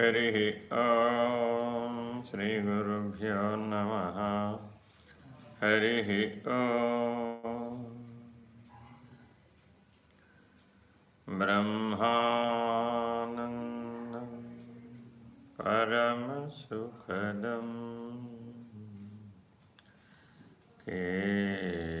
हरिः ॐ श्रीगुरुभ्यो नमः। हरिः ॐ ब्रह्मानन्दं परमसुखदम् केवलं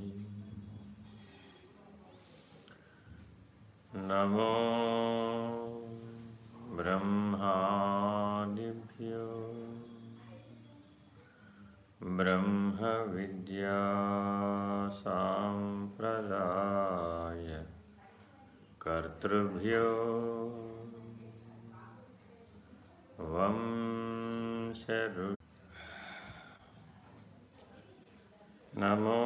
नमो ब्रह्मादिभ्यो। ब्रह्मविद्यासाम्प्रदाय कर्तृभ्यो। वंशरु। नमो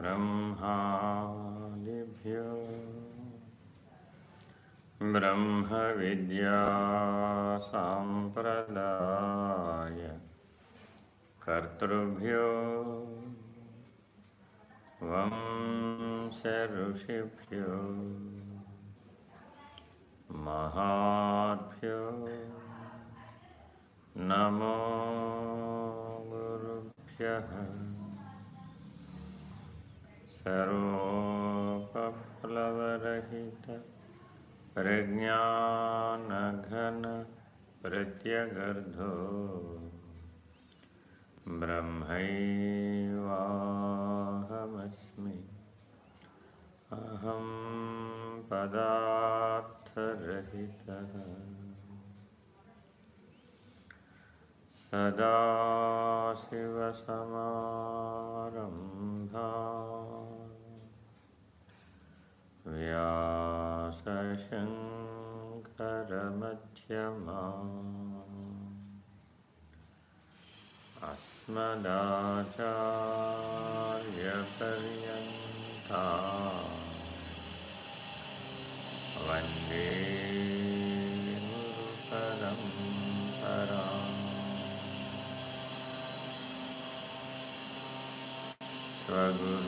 ब्रह्मादिभ्यो ब्रह्मविद्यासाम्प्रदाय कर्तृभ्यो वंशऋषिभ्यो महाभ्यो नमो गुरुभ्यः सर्वोपप्लवरहित प्रज्ञानघन प्रत्यगर्धो ब्रह्मैवाहमस्मि। अहं पदार्थरहितः। सदाशिवसमारम्भा। व्यासशङ्करमध्यमा अस्मदाचार्यपर्यन्ता वंदे गुरुपरम्परा स्वगुरु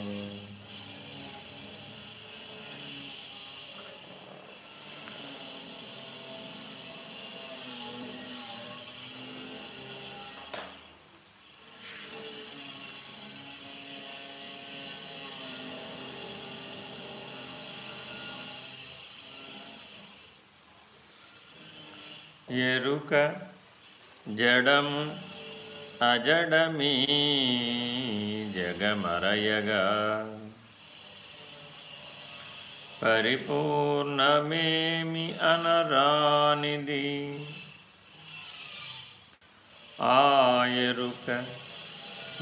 ఎరుక జడము అజడమీ జగమరయగా. పరిపూర్ణమేమి అనరానిది? ఆ ఎరుక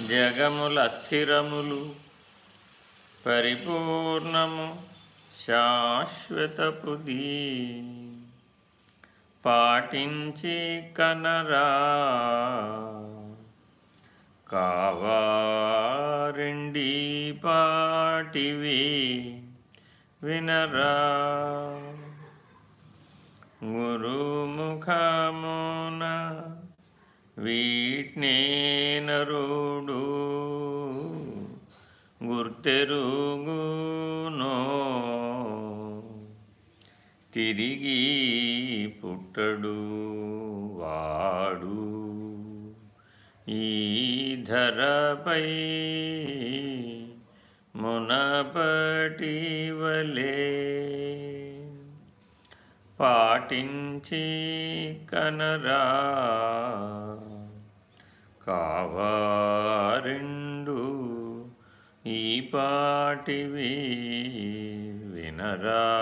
జగముల స్థిరములు పరిపూర్ణము శాశ్వతపుదీ. పాటించి కనరా. కావారెండి పాటివి వినరా. గురుముఖమున వీట్నేనరుడు గుర్తెరుగునో తిరిగి పుట్టడు వాడు. ఈ ధరపై మునపటి వలే పాటించి కనరా. కావారిండు ఈ పాటివి వినరా.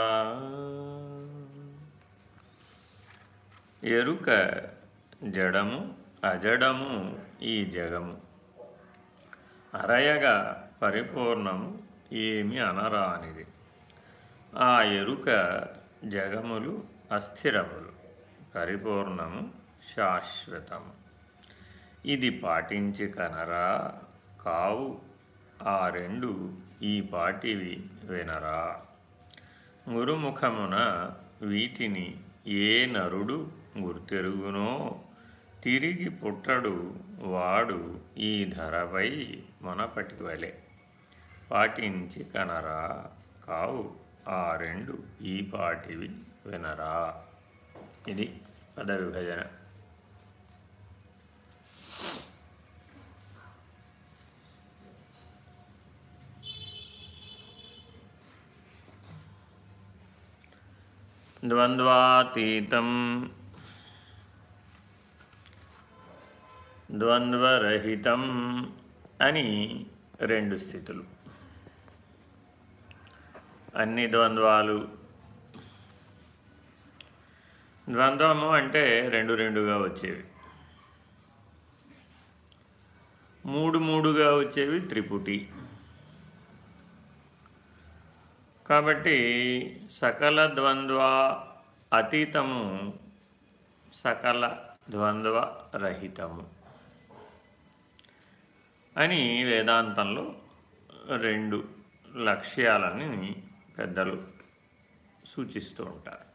ఎరుక జడము అజడము ఈ జగము. అరయగా పరిపూర్ణము ఏమి అనరానిది. ఆ ఎరుక జగములు అస్థిరములు పరిపూర్ణము శాశ్వతము. ఇది పాటించి కనరా కావు ఆ రెండు ఈ పాటివి వినరా. గురుముఖమున వీటిని ఏ నరుడు గుర్తెరుగునో. తిరిగి పుట్టడు వాడు ఈ ధరపై మునపటి వలె. పాటించి కనరా కావు ఆ రెండు ఈ పాటివి వినరా. ఇది పద విభజన ద్వంద్వాతీతం ద్వంద్వరహితం అని రెండు స్థితులు. అన్ని ద్వంద్వాలు. ద్వంద్వము అంటే రెండు రెండుగా వచ్చేవి. మూడు మూడుగా వచ్చేవి త్రిపుటి. కాబట్టి సకల ద్వంద్వ అతీతము సకల ద్వంద్వ రహితము అని వేదాంతంలో రెండు లక్ష్యాలని పెద్దలు సూచిస్తూ ఉంటారు.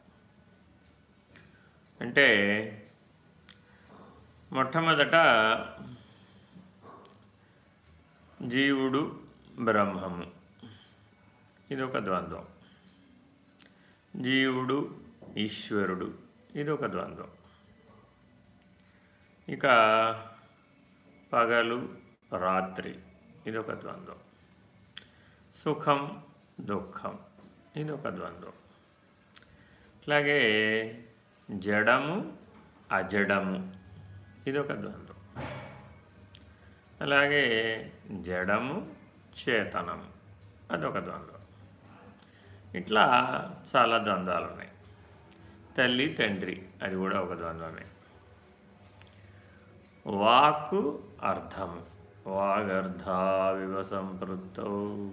అంటే మొట్టమొదట జీవుడు బ్రహ్మము. ఇది ఒక ద్వంద్వం. జీవుడు ఈశ్వరుడు ఇది ఒక ద్వంద్వం. ఇక పగలు రాత్రి. ఇది ఒక ద్వంద్వం. సుఖం దుఃఖం. ఇది ఒక ద్వంద్వం. అలాగే జడము అజడము. ఇది ఒక ద్వంద్వం. అలాగే జడము చేతనము. అదొక ద్వంద్వం. ఇట్లా చాలా ద్వంద్వాలు ఉన్నాయి తల్లి తండ్రి అది కూడా ఒక ద్వంద్వమే. వాక్కు అర్థము. వాగర్ధావివ సంపృత్తౌ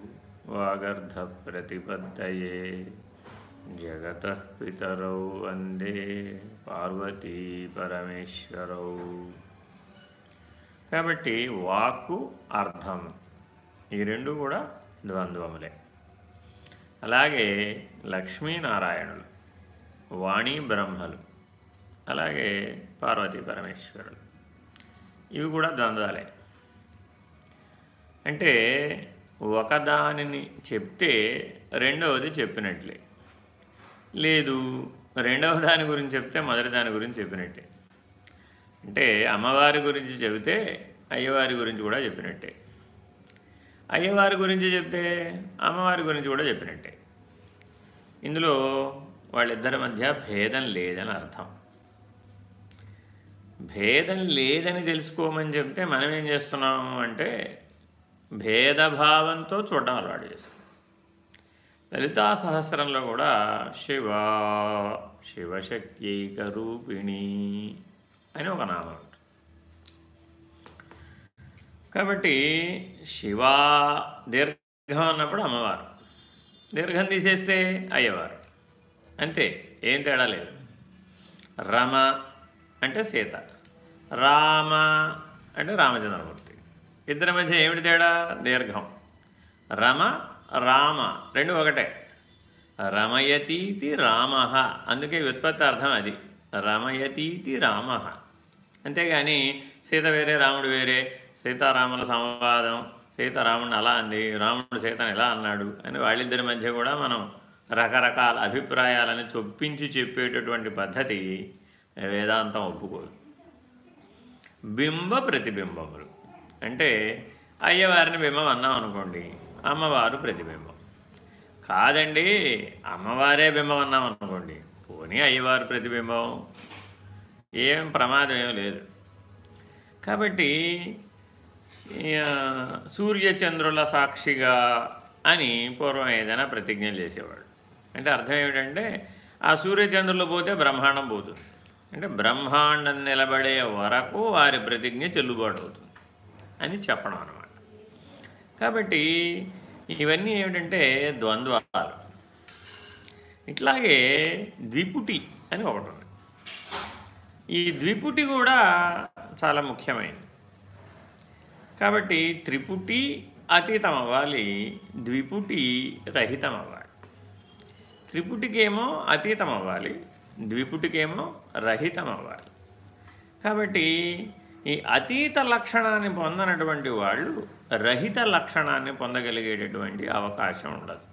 వాగర్ధ ప్రతిపద్దయే జగత పితరౌ వందే పార్వతీ పరమేశ్వరౌ. కాబట్టి వాక్కు అర్థం. ఈ రెండు కూడా ద్వంద్వములే. అలాగే లక్ష్మీనారాయణులు వాణి బ్రహ్మలు అలాగే పార్వతీ పరమేశ్వరులు. ఇవి కూడా ద్వంద్వాలే. అంటే ఒకదానిని చెప్తే రెండవది చెప్పినట్లే. లేదు రెండవ దాని గురించి చెప్తే మొదటి దాని గురించి చెప్పినట్టే. అంటే అమ్మవారి గురించి చెబితే అయ్యవారి గురించి కూడా చెప్పినట్టే. అయ్యవారి గురించి చెప్తే అమ్మవారి గురించి కూడా చెప్పినట్టే. ఇందులో వాళ్ళిద్దరి మధ్య భేదం లేదని అర్థం. భేదం లేదని తెలుసుకోమని చెప్తే మనం ఏం చేస్తున్నాము అంటే భేదభావంతో చూడడం అలవాటు చేస్తాం లలితా సహస్రంలో కూడా శివ శివశక్తిక రూపిణి అని ఒక నామం ఉంటుంది. కాబట్టి శివ దీర్ఘం అన్నప్పుడు అమ్మవారు. దీర్ఘం తీసేస్తే అయ్యవారు. అంతే ఏం తేడా లేదు. రమ అంటే సీత. రామ అంటే రామచంద్రమూర్తి. ఇద్దరి మధ్య ఏమిటి తేడా? దీర్ఘం. రమ రామ రెండు ఒకటే. రమయతీతి రామ. అందుకే వ్యుత్పత్తి అర్థం అది. రమయతీతి రామ. అంతేగాని సీత వేరే రాముడు వేరే. సీతారాముల సంవాదం సీతారాముడిని అలా అంది రాముడు సీతను ఎలా అన్నాడు అని వాళ్ళిద్దరి మధ్య కూడా మనం రకరకాల అభిప్రాయాలని చొప్పించి చెప్పేటటువంటి పద్ధతి వేదాంతం ఒప్పుకోదు. బింబ ప్రతిబింబములు. అంటే అయ్యవారిని బింబం అన్నాం అనుకోండి అమ్మవారు ప్రతిబింబం. కాదండి అమ్మవారే బింబం అన్నాం అనుకోండి పోనీ అయ్యవారు ప్రతిబింబం. ఏం ప్రమాదం ఏం లేదు. కాబట్టి సూర్యచంద్రుల సాక్షిగా అని పూర్వం ఏదైనా ప్రతిజ్ఞలు చేసేవాడు అంటే అర్థం ఏమిటంటే ఆ సూర్యచంద్రులు పోతే బ్రహ్మాండం పోతుంది. అంటే బ్రహ్మాండం నిలబడే వరకు వారి ప్రతిజ్ఞ చెల్లుబాటు అవుతుంది. అని చెప్పడం అనమాట కాబట్టి ఇవన్నీ ఏమిటంటే ద్వంద్వాలు. ఇట్లాగే ద్విపుటి అని ఒకటి ఉంది. ఈ ద్విపుటి కూడా చాలా ముఖ్యమైనది. కాబట్టి త్రిపుటి అతీతం అవ్వాలి ద్విపుటి రహితం అవ్వాలి త్రిపుటికేమో అతీతం అవ్వాలి ద్విపుటికేమో రహితం అవ్వాలి కాబట్టి ఈ అతీత లక్షణాన్ని పొందనటువంటి వాళ్ళు రహిత లక్షణాన్ని పొందగలిగేటటువంటి అవకాశం ఉండదు.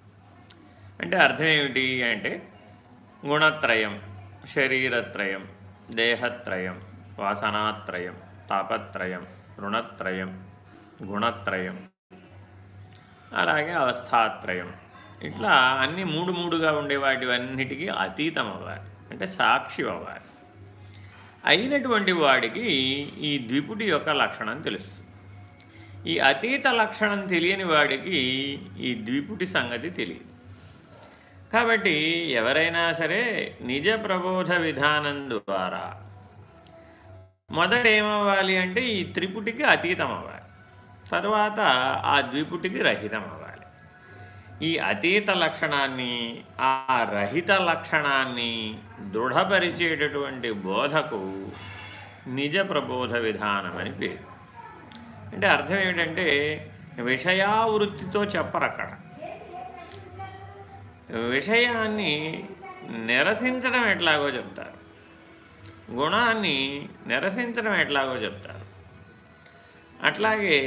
అంటే అర్థం ఏమిటి అంటే గుణత్రయం శరీరత్రయం దేహత్రయం వాసనాత్రయం తాపత్రయం రుణత్రయం గుణత్రయం అలాగే అవస్థాత్రయం. ఇట్లా అన్ని మూడు మూడుగా ఉండే వాటివన్నిటికీ అతీతం అవ్వాలి అంటే సాక్షి అవ్వాలి అయినటువంటి వాడికి ఈ ద్విపుటి యొక్క లక్షణం తెలుస్తుంది. ఈ అతీత లక్షణం తెలియని వాడికి ఈ ద్విపుటి సంగతి తెలియదు. కాబట్టి ఎవరైనా సరే నిజ ప్రబోధ విధానం ద్వారా మొదట ఏమవ్వాలి అంటే ఈ త్రిపుటికి అతీతం అవ్వాలి తర్వాత ఆ ద్విపుటికి రహితం అవ్వాలి ఈ అతీత లక్షణాన్ని ఆ రహిత లక్షణాన్ని దృఢపరిచేటటువంటి బోధకు నిజ ప్రబోధ విధానం అని పేరు. అంటే అర్థం ఏమిటంటే విషయావృత్తితో చెప్పరు అక్కడ విషయాన్ని నిరసించడం ఎట్లాగో చెప్తారు. గుణాన్ని నిరసించడం ఎట్లాగో చెప్తారు. అట్లాగే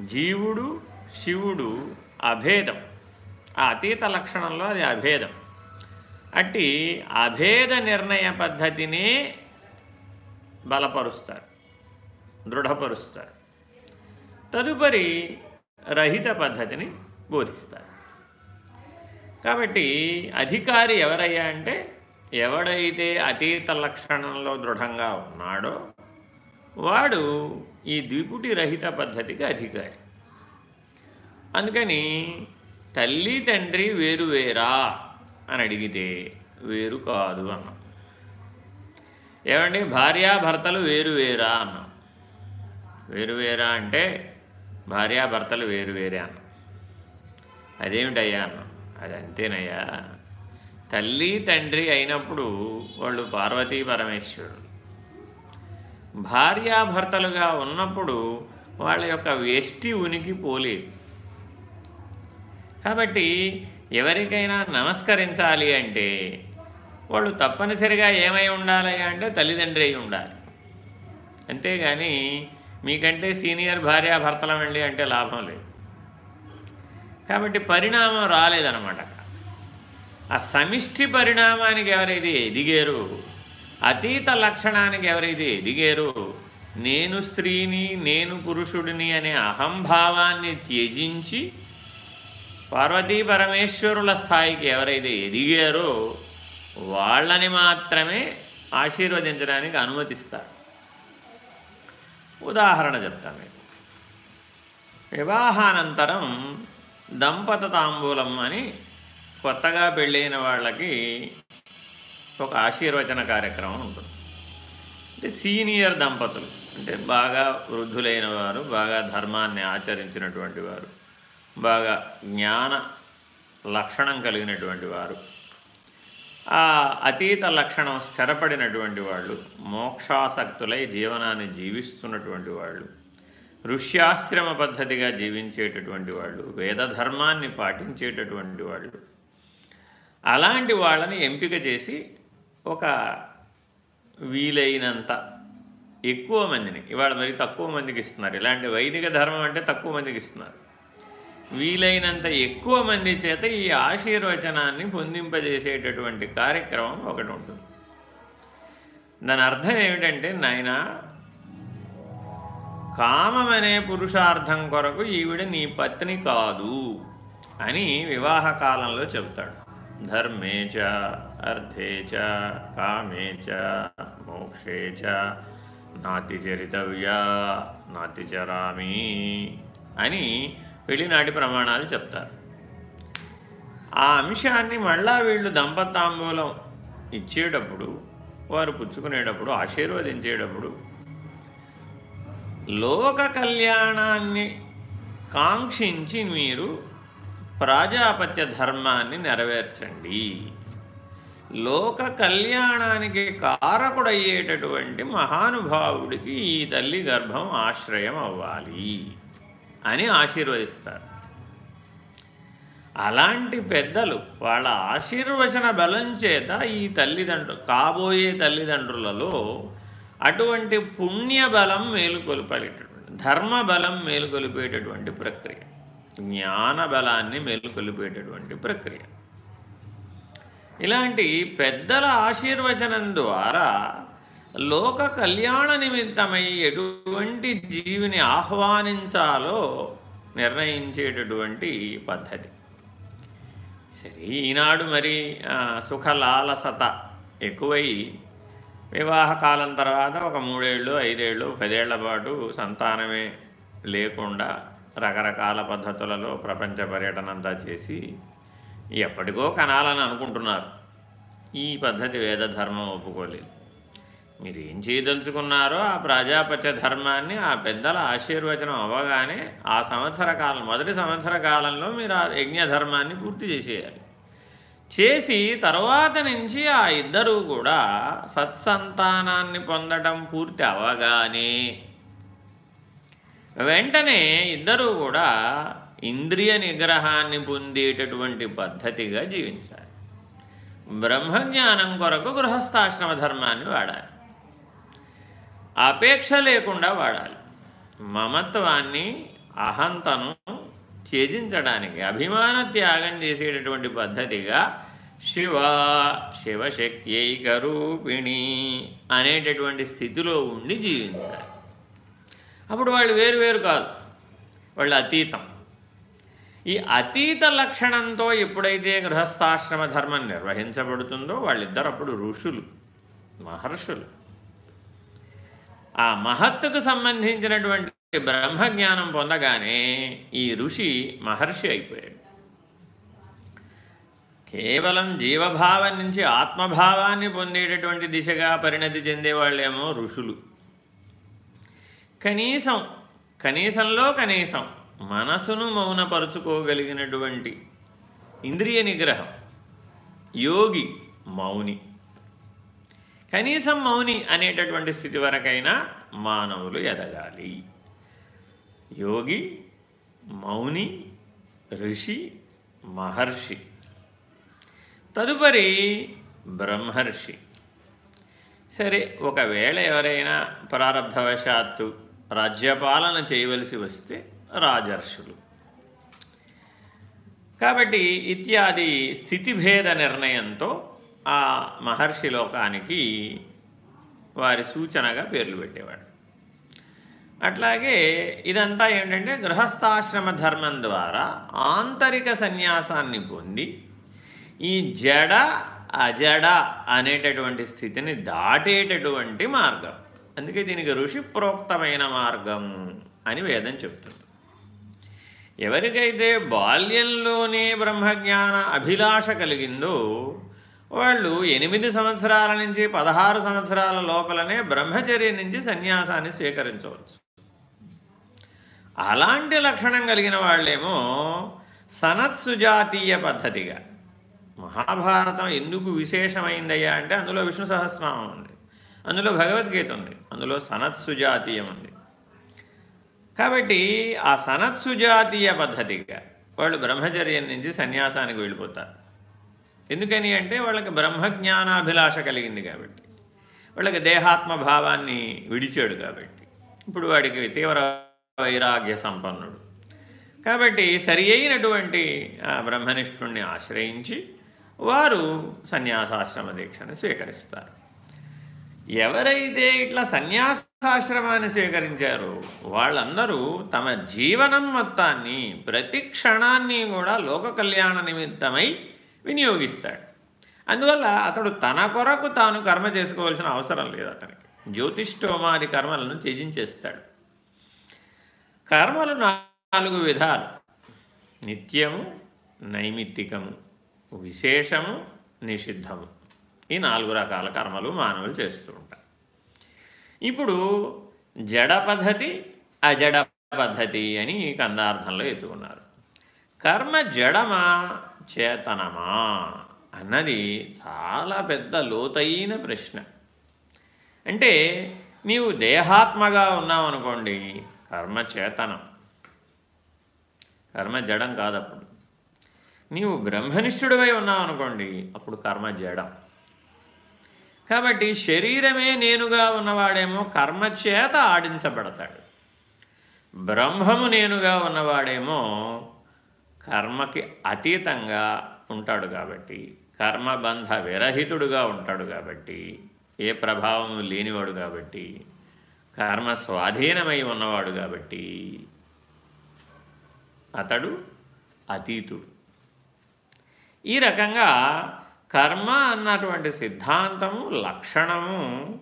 జీవుడు శివుడు అభేదం. ఆ అతీత లక్షణంలో అది అభేదం. అట్టి అభేద నిర్ణయ పద్ధతిని బలపరుస్తారు దృఢపరుస్తారు. తదుపరి రహిత పద్ధతిని బోధిస్తారు. కాబట్టి అధికారి ఎవరయ్యా అంటే ఎవడైతే అతీత లక్షణంలో దృఢంగా ఉన్నాడో వాడు ఈ ద్విపుటి రహిత పద్ధతికి అధికారి. అందుకని తల్లి తండ్రి వేరు వేరా అని అడిగితే వేరు కాదు అన్నాం. ఏమండి? భార్యాభర్తలు వేరు వేరా అన్నాం. వేరు వేరా అంటే భార్యాభర్తలు వేరు వేరే అన్నాం. అదేమిటయ్యా అన్నాం. అది అంతేనయ్యా. తల్లి తండ్రి అయినప్పుడు వాళ్ళు పార్వతీ పరమేశ్వరుడు భార్యాభర్తలుగా ఉన్నప్పుడు వాళ్ళ యొక్క వ్యష్టి ఉనికి పోలేదు. కాబట్టి ఎవరికైనా నమస్కరించాలి అంటే వాళ్ళు తప్పనిసరిగా ఏమై ఉండాలి అంటే తల్లిదండ్రి అయి ఉండాలి. అంతేగాని మీకంటే సీనియర్ భార్యాభర్తలం వెళ్ళి అంటే లాభం లేదు. కాబట్టి పరిణామం రాలేదన్నమాట. ఆ సమిష్టి పరిణామానికి ఎవరైతే ఎదిగారు అతీత లక్షణానికి ఎవరైతే ఎదిగారో. నేను స్త్రీని నేను పురుషుడిని అనే అహంభావాన్ని త్యజించి పార్వతీ పరమేశ్వరుల స్థాయికి ఎవరైతే ఎదిగారో వాళ్ళని మాత్రమే ఆశీర్వదించడానికి అనుమతిస్తారు. ఉదాహరణ చెప్తాను మీకు. వివాహానంతరం దంపత తాంబూలం అని కొత్తగా పెళ్ళైన వాళ్ళకి ఒక ఆశీర్వచన కార్యక్రమం ఉంటుంది. అంటే సీనియర్ దంపతులు అంటే బాగా వృద్ధులైన వారు బాగా ధర్మాన్ని ఆచరించినటువంటి వారు బాగా జ్ఞాన లక్షణం కలిగినటువంటి వారు ఆ అతీత లక్షణం స్థిరపడినటువంటి వాళ్ళు మోక్షాసక్తులై జీవనాన్ని జీవిస్తున్నటువంటి వాళ్ళు ఋష్యాశ్రమ పద్ధతిగా జీవించేటటువంటి వాళ్ళు వేదధర్మాన్ని పాటించేటటువంటి వాళ్ళు అలాంటి వాళ్ళని ఎంపిక చేసి ఒక వీలైనంత ఎక్కువ మందిని ఇవాళ మరి తక్కువ మందికి ఇస్తున్నారు. ఇలాంటి వైదిక ధర్మం అంటే తక్కువ మందికి ఇస్తున్నారు. వీలైనంత ఎక్కువ మంది చేత ఈ ఆశీర్వచనాన్ని పొందింపజేసేటటువంటి కార్యక్రమం ఒకటి ఉంటుంది. దాని అర్థం ఏమిటంటే నాయన కామమనే పురుషార్థం కొరకు ఈవిడ నీ పత్ని కాదు అని వివాహ కాలంలో చెబుతాడు. ధర్మేచ. అర్థే చ కామే చ మోక్షే చ నాతిచరితవ్యా నాతిచరామి అని పెళ్ళినాటి ప్రమాణాలు చెప్తారు. ఆ అంశాన్ని మళ్ళా వీళ్ళు దంపతాంబూలం ఇచ్చేటప్పుడు వారు పుచ్చుకునేటప్పుడు ఆశీర్వదించేటప్పుడు లోక కళ్యాణాన్ని కాంక్షించి మీరు ప్రాజాపత్య ధర్మాన్ని నెరవేర్చండి. లోక కళ్యాణానికి కారకుడయ్యేటటువంటి మహానుభావుడికి ఈ తల్లి గర్భం ఆశ్రయం అవ్వాలి అని ఆశీర్వదిస్తారు. అలాంటి పెద్దలు వాళ్ళ ఆశీర్వచన బలం చేత ఈ తల్లిదండ్రులు కాబోయే తల్లిదండ్రులలో అటువంటి పుణ్యబలం మేలుకొల్పేటటువంటి ధర్మబలం మేలుకొలిపేటటువంటి ప్రక్రియ జ్ఞాన బలాన్ని మేలుకొలిపేటటువంటి ప్రక్రియ. ఇలాంటి పెద్దల ఆశీర్వచనం ద్వారా లోక కళ్యాణ నిమిత్తమై ఎటువంటి జీవిని ఆహ్వానించాలో నిర్ణయించేటటువంటి పద్ధతి. సరే ఈనాడు మరి సుఖలాలసత ఎక్కువై వివాహ కాలం తర్వాత ఒక మూడేళ్ళు ఐదేళ్ళు పదేళ్ళ పాటు సంతానమే లేకుండా రకరకాల పద్ధతులలో ప్రపంచ పర్యటనంతా చేసి ఎప్పటికో కనాలని అనుకుంటున్నారు. ఈ పద్ధతి వేద ధర్మం ఒప్పుకోలేదు. మీరు ఏం చేయదలుచుకున్నారో ఆ ప్రజాపత్య ధర్మాన్ని ఆ పెద్దల ఆశీర్వచనం అవ్వగానే ఆ సంవత్సర కాలం మొదటి సంవత్సర కాలంలో మీరు ఆ యజ్ఞ ధర్మాన్ని పూర్తి చేసేయాలి. చేసి తర్వాత నుంచి ఆ ఇద్దరూ కూడా సత్సంతానాన్ని పొందడం పూర్తి అవ్వగానే వెంటనే ఇద్దరూ కూడా ఇంద్రియ నిగ్రహాన్ని పొందేటటువంటి పద్ధతిగా జీవించాలి. బ్రహ్మజ్ఞానం కొరకు గృహస్థాశ్రమ ధర్మాన్ని వాడాలి. అపేక్ష లేకుండా వాడాలి. మమత్వాన్ని అహంతను త్యజించడానికి అభిమాన త్యాగం చేసేటటువంటి పద్ధతిగా శివ శివశక్త్యైకరూపిణి అనేటటువంటి స్థితిలో ఉండి జీవించాలి. అప్పుడు వాళ్ళు వేరు వేరు కాదు. వాళ్ళు అతీతం. ఈ అతీత లక్షణంతో ఎప్పుడైతే గృహస్థాశ్రమ ధర్మం నిర్వహించబడుతుందో వాళ్ళిద్దరు అప్పుడు ఋషులు మహర్షులు. ఆ మహత్తుకు సంబంధించినటువంటి బ్రహ్మజ్ఞానం పొందగానే ఈ ఋషి మహర్షి అయిపోయాడు. కేవలం జీవభావం నుంచి ఆత్మభావాన్ని పొందేటటువంటి దిశగా పరిణతి చెందేవాళ్ళేమో ఋషులు. కనీసం కనీసంలో కనీసం మనసును మౌనపరుచుకోగలిగినటువంటి ఇంద్రియ నిగ్రహం. యోగి మౌని. కనీసం మౌని అనేటటువంటి స్థితి వరకైనా మానవులు ఎదగాలి. యోగి మౌని ఋషి మహర్షి. తదుపరి బ్రహ్మర్షి. సరే ఒకవేళ ఎవరైనా ప్రారంభవశాత్తు రాజ్యపాలన చేయవలసి వస్తే రాజర్షులు. కాబట్టి ఇత్యాది స్థితిభేద నిర్ణయంతో ఆ మహర్షి లోకానికి వారి సూచనగా పేర్లు పెట్టేవాడు. అట్లాగే ఇదంతా ఏంటంటే గృహస్థాశ్రమ ధర్మం ద్వారా ఆంతరిక సన్యాసాన్ని పొంది ఈ జడ అజడ అనేటటువంటి స్థితిని దాటేటటువంటి మార్గం. అందుకే దీనికి ఋషి ప్రోక్తమైన మార్గం అని వేదం చెప్తుంది. ఎవరికైతే బాల్యంలోనే బ్రహ్మజ్ఞాన అభిలాష కలిగిందో వాళ్ళు ఎనిమిది సంవత్సరాల నుంచి పదహారు సంవత్సరాల లోపలనే బ్రహ్మచర్య నుంచి సన్యాసాన్ని స్వీకరించవచ్చు. అలాంటి లక్షణం కలిగిన వాళ్ళేమో సనత్సుజాతీయ పద్ధతిగా. మహాభారతం ఎందుకు విశేషమైందయ్యా అంటే అందులో విష్ణు సహస్రనామం ఉంది. అందులో భగవద్గీత ఉంది. అందులో సనత్సుజాతీయం ఉంది. కాబట్టి ఆ సనత్సుజాతీయ పద్ధతిగా వాళ్ళు బ్రహ్మచర్యం నుంచి సన్యాసానికి వెళ్ళిపోతారు. ఎందుకని అంటే వాళ్ళకి బ్రహ్మజ్ఞానాభిలాష కలిగింది కాబట్టి. వాళ్ళకి దేహాత్మ భావాన్ని విడిచాడు కాబట్టి. ఇప్పుడు వాడికి తీవ్ర వైరాగ్య సంపన్నుడు. కాబట్టి సరి అయినటువంటి ఆ బ్రహ్మనిష్ఠుణ్ణి ఆశ్రయించి వారు సన్యాసాశ్రమ దీక్షను స్వీకరిస్తారు. ఎవరైతే ఇట్లా సన్యాసాశ్రమాన్ని స్వీకరించారో వాళ్ళందరూ తమ జీవనం మొత్తాన్ని ప్రతి క్షణాన్ని కూడా లోక కళ్యాణ నిమిత్తమై వినియోగిస్తాడు. అందువల్ల అతడు తన కొరకు తాను కర్మ చేసుకోవాల్సిన అవసరం లేదు అతనికి. జ్యోతిష్ఠోమాది కర్మలను త్యజించేస్తాడు. కర్మలు నాలుగు విధాలు. నిత్యము నైమిత్తికము విశేషము నిషిద్ధము. ఈ నాలుగు రకాల కర్మలు మానవులు చేస్తూ ఉంటారు. ఇప్పుడు జడ పద్ధతి అజడ పద్ధతి అని కందార్థంలో ఎత్తుకున్నారు. కర్మ జడమా చేతనమా అన్నది చాలా పెద్ద లోతైన ప్రశ్న. అంటే నీవు దేహాత్మగా ఉన్నావు అనుకోండి కర్మ చేతనం. కర్మ జడం కాదప్పుడు. నీవు బ్రహ్మనిష్ఠుడివై ఉన్నావు అనుకోండి అప్పుడు కర్మ జడం. కాబట్టి శరీరమే నేనుగా ఉన్నవాడేమో కర్మ చేత ఆడించబడతాడు. బ్రహ్మము నేనుగా ఉన్నవాడేమో కర్మకి అతీతంగా ఉంటాడు కాబట్టి కర్మబంధ విరహితుడుగా ఉంటాడు కాబట్టి ఏ ప్రభావము లేనివాడు కాబట్టి కర్మ స్వాధీనమై ఉన్నవాడు కాబట్టి అతడు అతీతుడు. ఈ రకంగా కర్మ అన్నటువంటి సిద్ధాంతము లక్షణము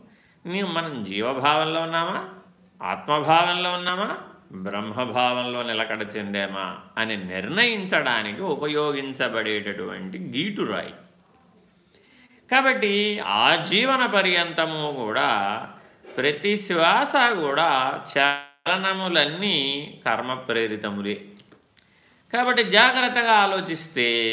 నీ మనం జీవభావంలో ఉన్నామా? ఆత్మభావంలో ఉన్నామా? బ్రహ్మభావంలో నిలకడ చెందేమా? అని నిర్ణయించడానికి ఉపయోగించబడేటటువంటి గీటురాయి. కాబట్టి ఆ జీవన పర్యంతము కూడా ప్రతి శ్వాస కూడా చలనములన్నీ కర్మ ప్రేరితములే. కాబట్టి జాగ్రత్తగా ఆలోచిస్తే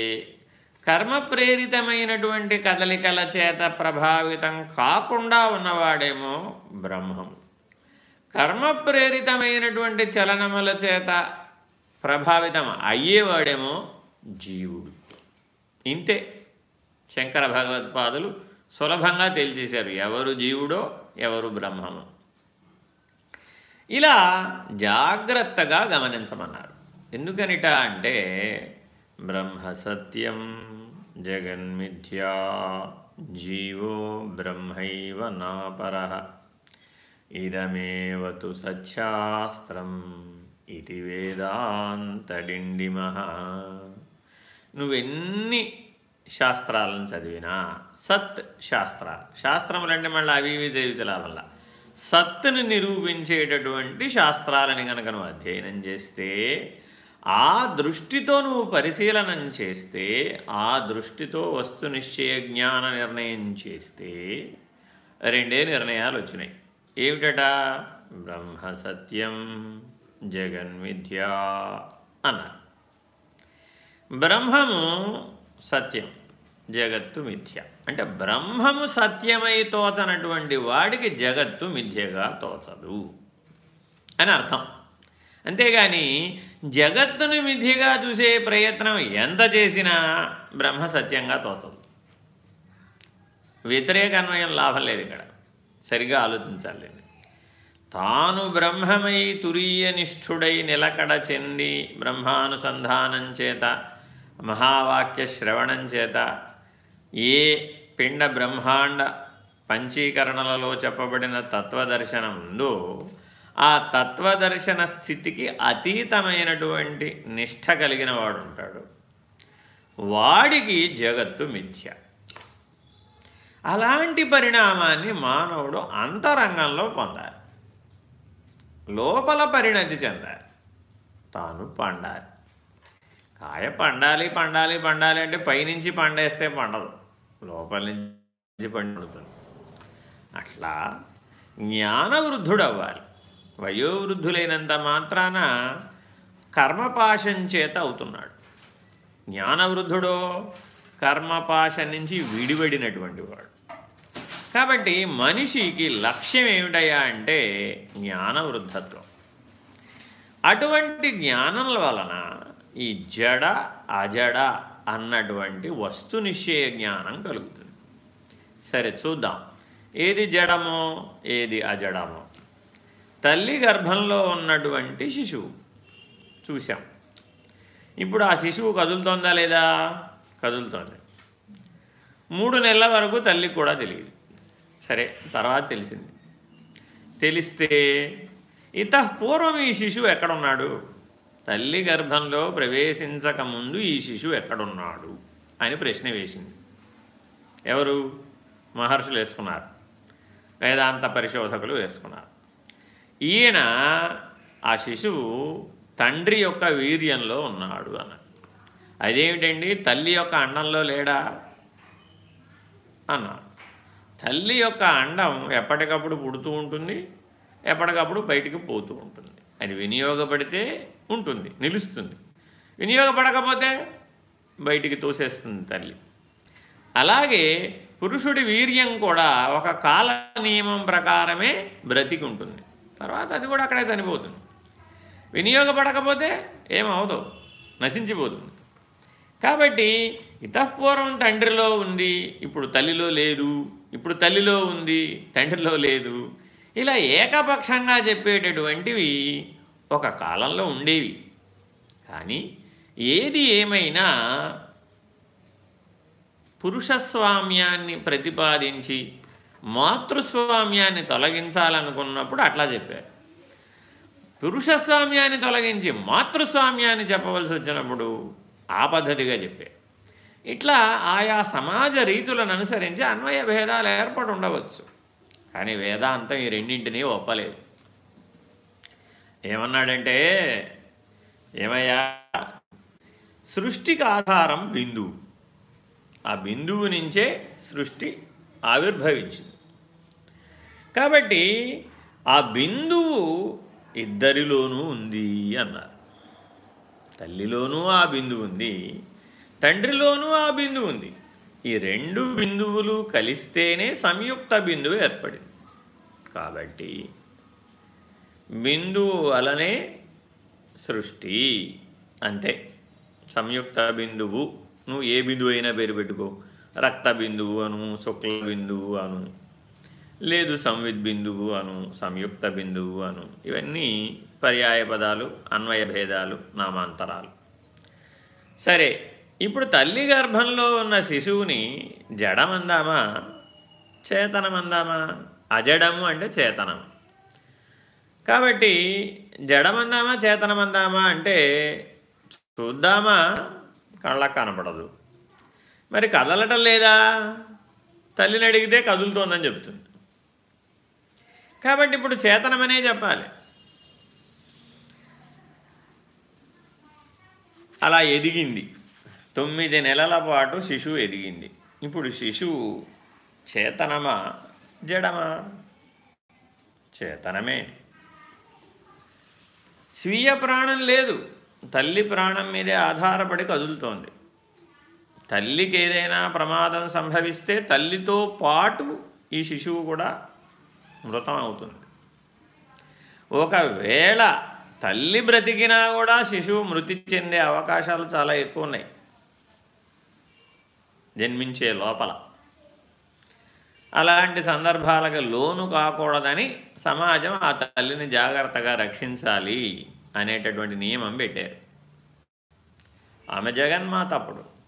కర్మ ప్రేరితమైనటువంటి కదలికల చేత ప్రభావితం కాకుండా ఉన్నవాడేమో బ్రహ్మం కర్మ ప్రేరితమైనటువంటి చలనముల చేత ప్రభావితం అయ్యేవాడేమో జీవుడు. ఇంతే. శంకర భగవత్పాదులు సులభంగా తెలిసేశారు ఎవరు జీవుడో ఎవరు బ్రహ్మము. ఇలా జాగ్రత్తగా గమనించమన్నారు ఎందుకనిట అంటే బ్రహ్మ సత్యం జగన్మిథ్యా జీవో బ్రహ్మైవ నాపర. ఇదమేవ తు సత్శాస్త్రం ఇది వేదాంతడిండిమ నువ్వెన్ని శాస్త్రాలను చదివినా సత్ శాస్త్రాలు. శాస్త్రములంటే మళ్ళీ అవి ఇవి చదివితే వల్ల. సత్తుని నిరూపించేటటువంటి శాస్త్రాలని కనుక నువ్వు అధ్యయనం చేస్తే ఆ దృష్టితో నువ్వు పరిశీలనం చేస్తే ఆ దృష్టితో వస్తు నిశ్చయ జ్ఞాన నిర్ణయం చేస్తే రెండే నిర్ణయాలు వచ్చినాయి ఏమిటట? బ్రహ్మ సత్యం జగన్మిథ్య అన్నారు. బ్రహ్మము సత్యం జగత్తు మిథ్య. అంటే బ్రహ్మము సత్యమై తోచనటువంటి వాడికి జగత్తు మిథ్యగా తోచదు అని అర్థం. అంతేగాని జగత్తును మిథ్యగా చూసే ప్రయత్నం ఎంత చేసినా బ్రహ్మ సత్యంగా తోచదు. వ్యతిరేక అన్వయం లాభం లేదు ఇక్కడ. సరిగా ఆలోచించాలి తాను బ్రహ్మమై తురీయనిష్ఠుడై నిలకడ చెంది బ్రహ్మానుసంధానం చేత మహావాక్య శ్రవణం చేత ఏ పిండ బ్రహ్మాండ పంచీకరణలలో చెప్పబడిన తత్వదర్శనం ఉందో ఆ తత్వదర్శన స్థితికి అతీతమైనటువంటి నిష్ఠ కలిగిన వాడు ఉంటాడు వాడికి జగత్తు మిథ్య. అలాంటి పరిణామాన్ని మానవుడు అంతరంగంలో పొందాలి. లోపల పరిణతి చెందాలి. తాను పండాలి. కాయ పండాలి పండాలి పండాలి అంటే పైనుంచి పండేస్తే పండదు. లోపల నుంచి పండుతుంది. అట్లా జ్ఞానవృద్ధుడు అవ్వాలి వయోవృద్ధులైనంత మాత్రాన కర్మపాశం చేత అవుతున్నాడు. జ్ఞానవృద్ధుడో కర్మపాశం నుంచి విడిపడినటువంటి వాడు. కాబట్టి మనిషికి లక్ష్యం ఏమిటయ్యా అంటే జ్ఞానవృద్ధత్వం. అటువంటి జ్ఞానం వలన ఈ జడ అజడ అన్నటువంటి వస్తునిశ్చయ జ్ఞానం కలుగుతుంది. సరే చూద్దాం. ఏది జడమో ఏది అజడమో. తల్లి గర్భంలో ఉన్నటువంటి శిశువు చూసాం ఇప్పుడు ఆ శిశువు కదులుతోందా లేదా? కదులుతోంది. మూడు నెలల వరకు తల్లికి కూడా తెలియదు. సరే తర్వాత తెలిసింది. తెలిస్తే ఇతపూర్వం ఈ శిశువు ఎక్కడున్నాడు? తల్లి గర్భంలో ప్రవేశించకముందు ఈ శిశువు ఎక్కడున్నాడు? అని ప్రశ్న వేసింది. ఎవరు? మహర్షులు వేసుకున్నారు. వేదాంత పరిశోధకులు వేసుకున్నారు. ఈయన ఆ శిశువు తండ్రి యొక్క వీర్యంలో ఉన్నాడు అన్నాడు అదేమిటండి? తల్లి యొక్క అండంలో లేడా? అన్నాడు తల్లి యొక్క అండం ఎప్పటికప్పుడు పుడుతూ ఉంటుంది ఎప్పటికప్పుడు బయటికి పోతూ ఉంటుంది. అది వినియోగపడితే ఉంటుంది నిలుస్తుంది. వినియోగపడకపోతే బయటికి తోసేస్తుంది తల్లి. అలాగే పురుషుడి వీర్యం కూడా ఒక కాల నియమం ప్రకారమే బ్రతికి ఉంటుంది తర్వాత అది కూడా అక్కడే చనిపోతుంది. వినియోగపడకపోతే ఏమవదు నశించిపోతుంది. కాబట్టి ఇతపూర్వం తండ్రిలో ఉంది ఇప్పుడు తల్లిలో లేదు ఇప్పుడు తల్లిలో ఉంది తండ్రిలో లేదు. ఇలా ఏకపక్షంగా చెప్పేటటువంటివి ఒక కాలంలో ఉండేవి. కానీ ఏది ఏమైనా పురుషస్వామ్యాన్ని ప్రతిపాదించి మాతృస్వామ్యాన్ని తొలగించాలనుకున్నప్పుడు అట్లా చెప్పారు పురుషస్వామ్యాన్ని తొలగించి మాతృస్వామ్యాన్ని చెప్పవలసి వచ్చినప్పుడు ఆ పద్ధతిగా చెప్పారు ఇట్లా ఆయా సమాజ రీతులను అనుసరించి అన్వయ భేదాలు ఏర్పడి ఉండవచ్చు. కానీ వేదాంతం ఈ రెండింటినీ ఒప్పలేదు. ఏమన్నాడంటే ఏమయ్యా సృష్టికి ఆధారం బిందువు. ఆ బిందువు నుంచే సృష్టి ఆవిర్భవించింది. కాబట్టి ఆ బిందువు ఇద్దరిలోనూ ఉంది అన్నారు. తల్లిలోనూ ఆ బిందువు ఉంది తండ్రిలోనూ ఆ బిందువు ఉంది. ఈ రెండు బిందువులు కలిస్తేనే సంయుక్త బిందువు ఏర్పడింది. కాబట్టి బిందువు వలనే సృష్టి అంతే. సంయుక్త బిందువు నువ్వు ఏ బిందువు అయినా పేరు పెట్టుకో. రక్త బిందువు అను శుక్ల బిందువు అను లేదు సంవిత్ బిందువు అను సంయుక్త బిందువు అను ఇవన్నీ పర్యాయ పదాలు అన్వయ భేదాలు నామాంతరాలు. సరే ఇప్పుడు తల్లి గర్భంలో ఉన్న శిశువుని జడమందామా? చేతనమందామా? అజడము అంటే చేతనం. కాబట్టి జడమందామా చేతనమందామా అంటే చూద్దామా? కళ్ళకు కనపడదు. మరి కదలటం లేదా? తల్లిని అడిగితే కదులుతోందని చెప్తుంది. కాబట్టి ఇప్పుడు చేతనమనే చెప్పాలి. అలా ఎదిగింది. తొమ్మిది నెలల పాటు శిశువు ఎదిగింది. ఇప్పుడు శిశువు చేతనమా? జడమా? చేతనమే. స్వీయ ప్రాణం లేదు. తల్లి ప్రాణం మీదే ఆధారపడి కదులుతోంది. తల్లికి ఏదైనా ప్రమాదం సంభవిస్తే తల్లితో పాటు ఈ శిశువు కూడా మృతం అవుతుంది. ఒకవేళ తల్లి బ్రతికినా కూడా శిశువు మృతి చెందే అవకాశాలు చాలా ఎక్కువ ఉన్నాయి. జన్మించే లోపల. అలాంటి సందర్భాలకు లోను కాకూడదని సమాజం ఆ తల్లిని జాగ్రత్తగా రక్షించాలి అనేటటువంటి నియమం పెట్టారు. ఆమె జగన్మాత అప్పుడు.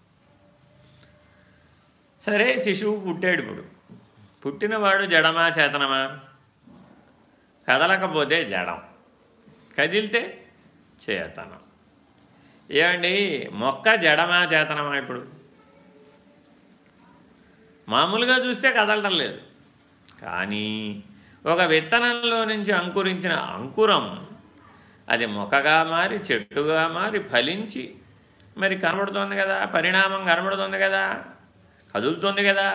సరే శిశువు పుట్టాడు ఇప్పుడు. పుట్టినవాడు జడమా చేతనమా? కదలకపోతే జడం. కదిలితే చేతనం. ఏమండి? మొక్క జడమా చేతనమా ఇప్పుడు? మామూలుగా చూస్తే కదలటం లేదు. కానీ ఒక విత్తనంలో నుంచి అంకురించిన అంకురం అది మొక్కగా మారి చెట్టుగా మారి ఫలించి మరి కనబడుతోంది కదా పరిణామం కనబడుతుంది కదా. కదులుతోంది కదా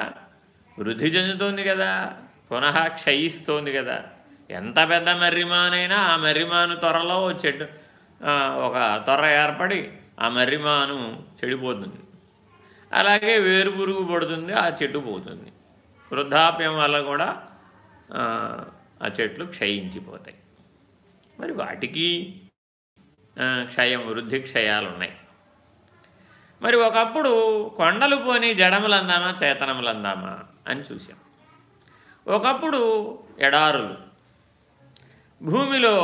వృద్ధి చెందుతోంది కదా పునః క్షయిస్తోంది కదా. ఎంత పెద్ద మర్రిమానైనా ఆ మర్రిమాను త్వరలో చెట్టు ఒక త్వర ఏర్పడి ఆ మర్రిమాను చెడిపోతుంది. అలాగే వేరు పురుగు పడుతుంది ఆ చెట్టు పోతుంది. వృద్ధాప్యం వల్ల కూడా ఆ చెట్లు క్షయించిపోతాయి. మరి వాటికి క్షయం వృద్ధి క్షయాలు ఉన్నాయి. మరి ఒకప్పుడు కొండలు పోని జడములందామా చేతనములందామా అని చూసాం ఒకప్పుడు ఎడారులు. భూమిలో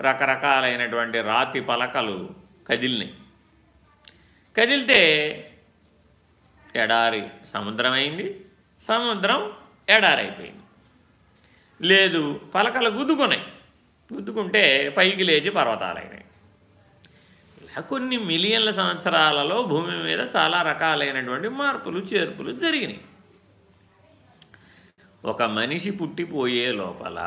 రకరకాలైనటువంటి రాతి పలకలు కదిలినాయి. కదిలితే ఎడారి సముద్రమైంది సముద్రం ఎడారైపోయింది. లేదు పలకలు గుద్దుకున్నాయి. గుద్దుకుంటే పైకి లేచి పర్వతాలైనాయి ఇలా కొన్ని మిలియన్ల సంవత్సరాలలో భూమి మీద చాలా రకాలైనటువంటి మార్పులు చేర్పులు జరిగినాయి. ఒక మనిషి పుట్టిపోయే లోపల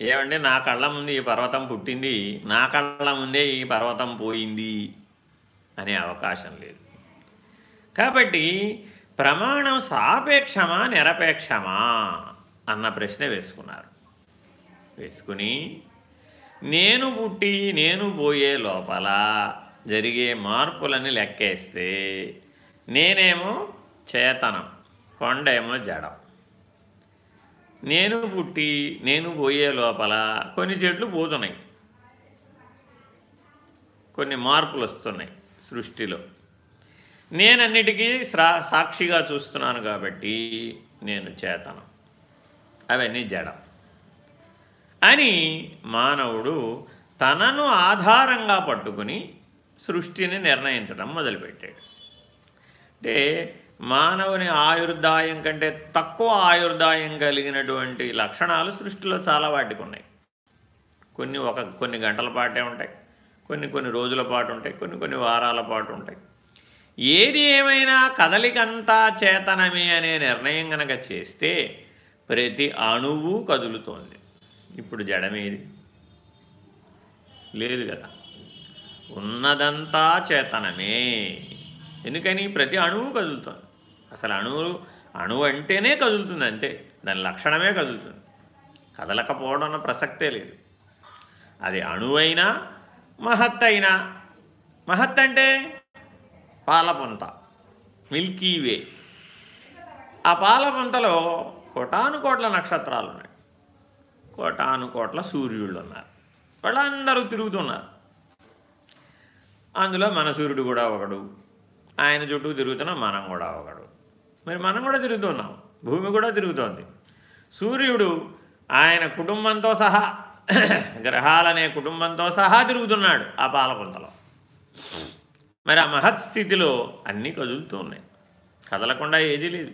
ఏమంటే నా కళ్ళ ముందు ఈ పర్వతం పుట్టింది నా కళ్ళ ముందే ఈ పర్వతం పోయింది అనే అవకాశం లేదు. కాబట్టి ప్రమాణం సాపేక్షమా నిరపేక్షమా అన్న ప్రశ్న వేసుకున్నారు. వేసుకుని నేను పుట్టి నేను పోయే లోపల జరిగే మార్పులని లెక్కేస్తే నేనేమో చేతనం కొండేమో జడం. నేను పుట్టి నేను పోయే లోపల కొన్ని చెట్లు పోతున్నాయి. కొన్ని మార్పులు వస్తున్నాయి సృష్టిలో. నేనన్నిటికీ సాక్షిగా చూస్తున్నాను కాబట్టి నేను చేతనం. అవన్నీ జడం. అని మానవుడు తనను ఆధారంగా పట్టుకుని సృష్టిని నిర్ణయించడం మొదలుపెట్టాడు. అంటే మానవుని ఆయుర్దాయం కంటే తక్కువ ఆయుర్దాయం కలిగినటువంటి లక్షణాలు సృష్టిలో చాలా వాటికి ఉన్నాయి. కొన్ని ఒక కొన్ని గంటల పాటే ఉంటాయి కొన్ని కొన్ని రోజుల పాటు ఉంటాయి కొన్ని కొన్ని వారాల పాటు ఉంటాయి. ఏది ఏమైనా కదలికంతా చేతనమే అనే నిర్ణయం కనుక చేస్తే ప్రతి అణువు కదులుతోంది. ఇప్పుడు జడమేది? లేదు కదా. ఉన్నదంతా చేతనమే. ఎందుకని? ప్రతి అణువు కదులుతుంది. అసలు అణువు అణువు అంటేనే కదులుతుంది అంతే. దాని లక్షణమే కదులుతుంది. కదలకపోవడం అన్న ప్రసక్తే లేదు. అది అణువైనా మహత్ అయినా మహత్ అంటే పాలపొంత. మిల్కీ వే. ఆ పాలపొంతలో కోటాను కోట్ల నక్షత్రాలు ఉన్నాయి కోటాను కోట్ల సూర్యుళ్ళు ఉన్నారు వాళ్ళందరూ తిరుగుతున్నారు. అందులో మన సూర్యుడు కూడా ఒకడు. ఆయన చుట్టూ తిరుగుతున్న మనం కూడా ఒకడు. మరి మనం కూడా తిరుగుతున్నాం. భూమి కూడా తిరుగుతోంది. సూర్యుడు ఆయన కుటుంబంతో సహా గ్రహాలనే కుటుంబంతో సహా తిరుగుతున్నాడు ఆ పాలపుంతలో మరి ఆ మహత్స్థితిలో అన్నీ కదులుతూ ఉన్నాయి కదలకుండా ఏదీ లేదు.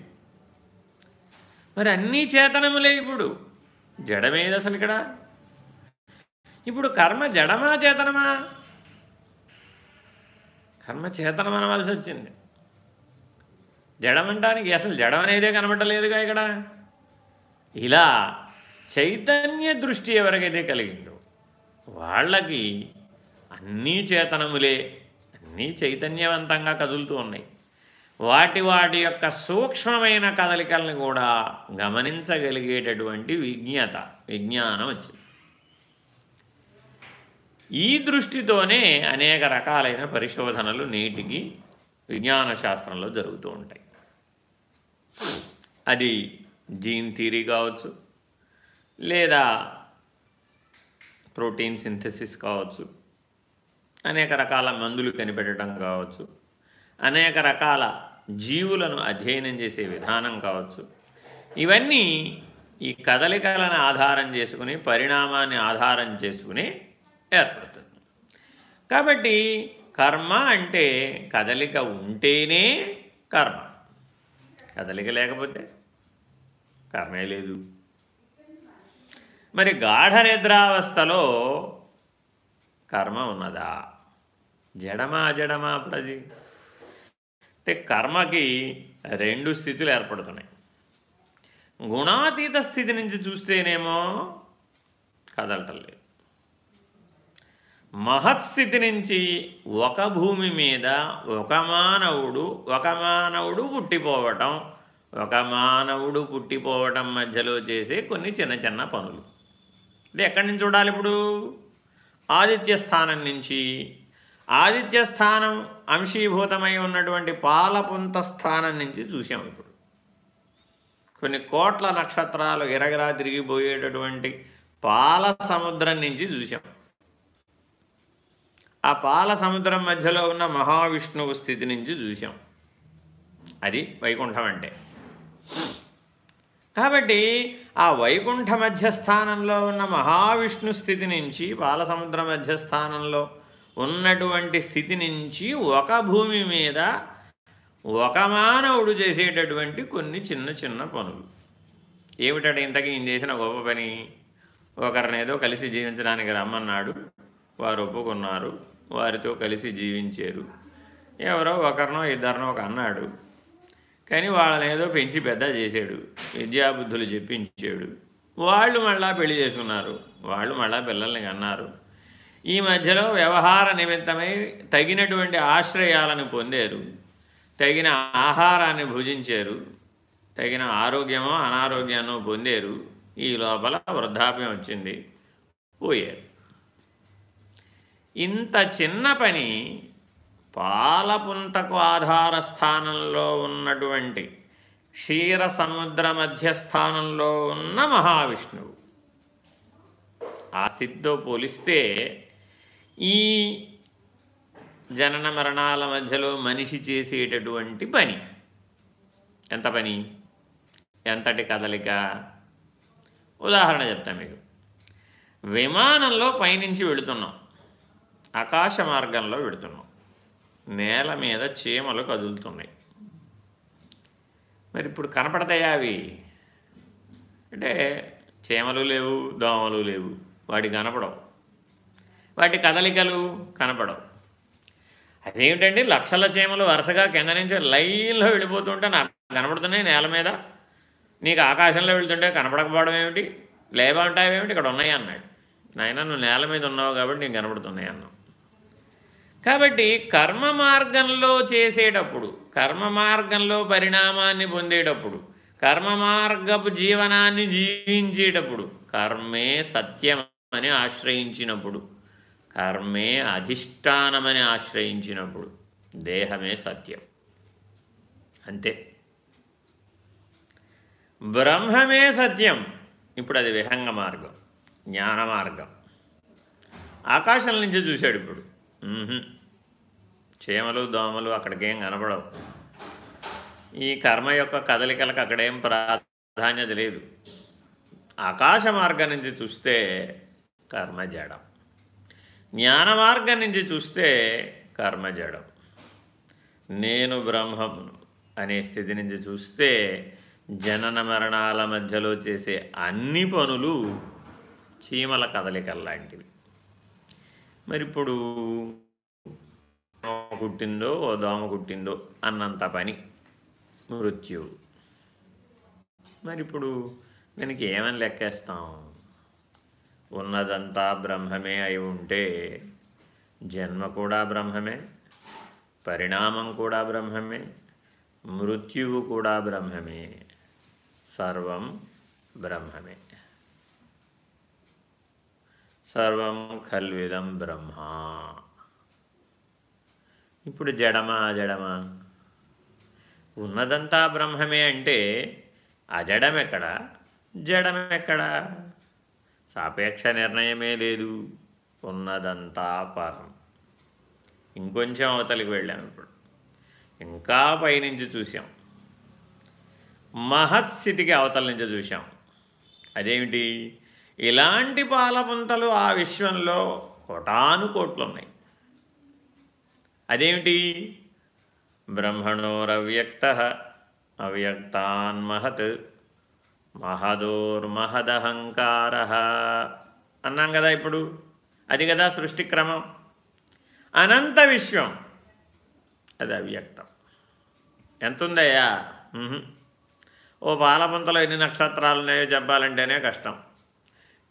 మరి అన్నీ చేతనములే ఇప్పుడు. జడమేది అసలు ఇక్కడ ఇప్పుడు కర్మ జడమా చేతనమా? కర్మ చేతనం అనవలసి వచ్చింది. జడమంటానికి అసలు జడం అనేదే కనబడలేదుగా ఇక్కడ. ఇలా చైతన్య దృష్టి ఎవరికైతే కలిగిందో వాళ్ళకి అన్నీ చేతనములే అన్నీ చైతన్యవంతంగా కదులుతూ ఉన్నాయి. వాటి వాటి యొక్క సూక్ష్మమైన కదలికలను కూడా గమనించగలిగేటటువంటి విజ్ఞత విజ్ఞానం వచ్చింది. ఈ దృష్టితోనే అనేక రకాలైన పరిశోధనలు నేటికి విజ్ఞాన శాస్త్రంలో జరుగుతూ ఉంటాయి. అది జీన్ థీరీ కావచ్చు లేదా ప్రోటీన్ సింథసిస్ కావచ్చు అనేక రకాల మందులు కనిపెట్టడం కావచ్చు అనేక రకాల జీవులను అధ్యయనం చేసే విధానం కావచ్చు. ఇవన్నీ ఈ కదలికలను ఆధారం చేసుకుని పరిణామాన్ని ఆధారం చేసుకుని ఏర్పడుతుంది. కాబట్టి కర్మ అంటే కదలిక ఉంటేనే కర్మ. కదలిక లేకపోతే కర్మే లేదు. మరి గాఢ నిద్రావస్థలో కర్మ ఉన్నదా? జడమా అజడమా ప్రజీ? అంటే కర్మకి రెండు స్థితులు ఏర్పడుతున్నాయి. గుణాతీత స్థితి నుంచి చూస్తేనేమో కదలటం లేదు. మహత్స్థితి నుంచి ఒక భూమి మీద ఒక మానవుడు ఒక మానవుడు పుట్టిపోవటం ఒక మానవుడు పుట్టిపోవటం మధ్యలో చేసే కొన్ని చిన్న చిన్న పనులు. అంటే ఎక్కడి నుంచి చూడాలి ఇప్పుడు? ఆదిత్య స్థానం నుంచి ఆదిత్య స్థానం అంశీభూతమై ఉన్నటువంటి పాలపుంత స్థానం నుంచి చూసాం ఇప్పుడు. కొన్ని కోట్ల నక్షత్రాలు ఎరగరా తిరిగిపోయేటటువంటి పాల సముద్రం నుంచి చూసాం ఆ పాల సముద్రం మధ్యలో ఉన్న మహావిష్ణువు స్థితి నుంచి చూసాం అది వైకుంఠం అంటే. కాబట్టి ఆ వైకుంఠ మధ్యస్థానంలో ఉన్న మహావిష్ణు స్థితి నుంచి పాలసముద్ర మధ్యస్థానంలో ఉన్నటువంటి స్థితి నుంచి ఒక భూమి మీద ఒక మానవుడు చేసేటటువంటి కొన్ని చిన్న చిన్న పనులు. ఏమిటంటే ఇంతకీ ఈయన చేసిన గొప్ప పని? ఒకరినేదో కలిసి జీవించడానికి రమ్మన్నాడు. వారు ఒప్పుకున్నారు. వారితో కలిసి జీవించారు. ఎవరో ఒకరినో ఇద్దరినో ఒక అన్నాడు. కానీ వాళ్ళని ఏదో పెంచి పెద్ద చేశాడు. విద్యాబుద్ధులు చెప్పించాడు. వాళ్ళు మళ్ళా పెళ్ళి చేసుకున్నారు. వాళ్ళు మళ్ళా పిల్లల్ని కన్నారు. ఈ మధ్యలో వ్యవహార నిమిత్తమై తగినటువంటి ఆశ్రయాలను పొందారు. తగిన ఆహారాన్ని భుజించారు. తగిన ఆరోగ్యమో అనారోగ్యాన్నో పొందారు. ఈ లోపల వృద్ధాప్యం వచ్చింది. పోయారు. ఇంత చిన్న పని పాలపుంతకు ఆధార స్థానంలో ఉన్నటువంటి క్షీర సముద్ర మధ్యస్థానంలో ఉన్న మహావిష్ణువు. ఆ స్థితితో పోలిస్తే ఈ జనన మరణాల మధ్యలో మనిషి చేసేటటువంటి పని. ఎంత పని? ఎంతటి కదలిక? ఉదాహరణ చెప్తాను మీకు. విమానంలో పైనుంచి వెళుతున్నాం. ఆకాశ మార్గంలో వెళుతున్నాం. నేల మీద చీమలు కదులుతున్నాయి. మరి ఇప్పుడు కనపడతాయా అవి? అంటే చీమలు లేవు దోమలు లేవు. వాటి కనపడవు. వాటి కదలికలు కనపడవు. అదేమిటండి? లక్షల చీమలు వరుసగా కింద నుంచి లైన్లో వెళ్ళిపోతుంటే నాకు కనపడుతున్నాయి నేల మీద. నీకు ఆకాశంలో వెళ్తుంటే కనపడకపోవడం ఏమిటి? లేబ ఉంటాయి ఏమిటి? ఇక్కడ ఉన్నాయి అన్నాడు. నాయన నువ్వు నేల మీద ఉన్నావు కాబట్టి నీకు కనపడుతున్నాయి అన్నావు. కాబట్టి కర్మ మార్గంలో చేసేటప్పుడు కర్మ మార్గంలో పరిణామాన్ని పొందేటప్పుడు కర్మ మార్గపు జీవనాన్ని జీవించేటప్పుడు కర్మే సత్యం అని ఆశ్రయించినప్పుడు కర్మే అధిష్టానమని ఆశ్రయించినప్పుడు దేహమే సత్యం. అంతే. బ్రహ్మమే సత్యం. ఇప్పుడు అది విహంగ మార్గం జ్ఞాన మార్గం. ఆకాశం నుంచి చూశాడు ఇప్పుడు. చీమలు దోమలు అక్కడికేం కనపడవు ఈ కర్మ యొక్క కదలికలకు అక్కడేం ప్రాధాన్యత లేదు. ఆకాశ మార్గం నుంచి చూస్తే కర్మ జడం. జ్ఞాన మార్గం నుంచి చూస్తే కర్మ జడం. నేను బ్రహ్మం అనే స్థితి నుంచి చూస్తే జనన మరణాల మధ్యలో చేసే అన్ని పనులు చీమల కదలికల్లాంటివి మరి ఇప్పుడు దోమ కుట్టిందో ఓ దోమ కుట్టిందో అన్నంత పని మృత్యువు. మరి ఇప్పుడు దీనికి ఏమని లెక్కేస్తాం? ఉన్నదంతా బ్రహ్మమే అయి ఉంటే జన్మ కూడా బ్రహ్మమే పరిణామం కూడా బ్రహ్మమే మృత్యువు కూడా బ్రహ్మమే సర్వం బ్రహ్మమే. సర్వం ఖల్విదం బ్రహ్మ. ఇప్పుడు జడమా అజడమా? ఉన్నదంతా బ్రహ్మమే అంటే అజడమెక్కడ? జడమెక్కడ? సాపేక్ష నిర్ణయమే లేదు. ఉన్నదంతా పరం ఇంకొంచెం అవతలికి వెళ్ళాం ఇప్పుడు. ఇంకా పైనుంచి చూసాం మహత్స్థితికి అవతల నుంచి చూసాం అదేమిటి? ఇలాంటి పాలపుంతలు ఆ విశ్వంలో కోటాను కోట్లు ఉన్నాయి అదేమిటి బ్రహ్మణోరవ్యక్త అవ్యక్తాన్మహత్ మహదోర్మహదహంకార అన్నాం కదా ఇప్పుడు. అది కదా సృష్టి క్రమం. అనంత విశ్వం. అది అవ్యక్తం. ఎంత ఉందయ్యా ఓ పాలపుంతలో ఎన్ని నక్షత్రాలు ఉన్నాయో చెప్పాలంటేనే కష్టం.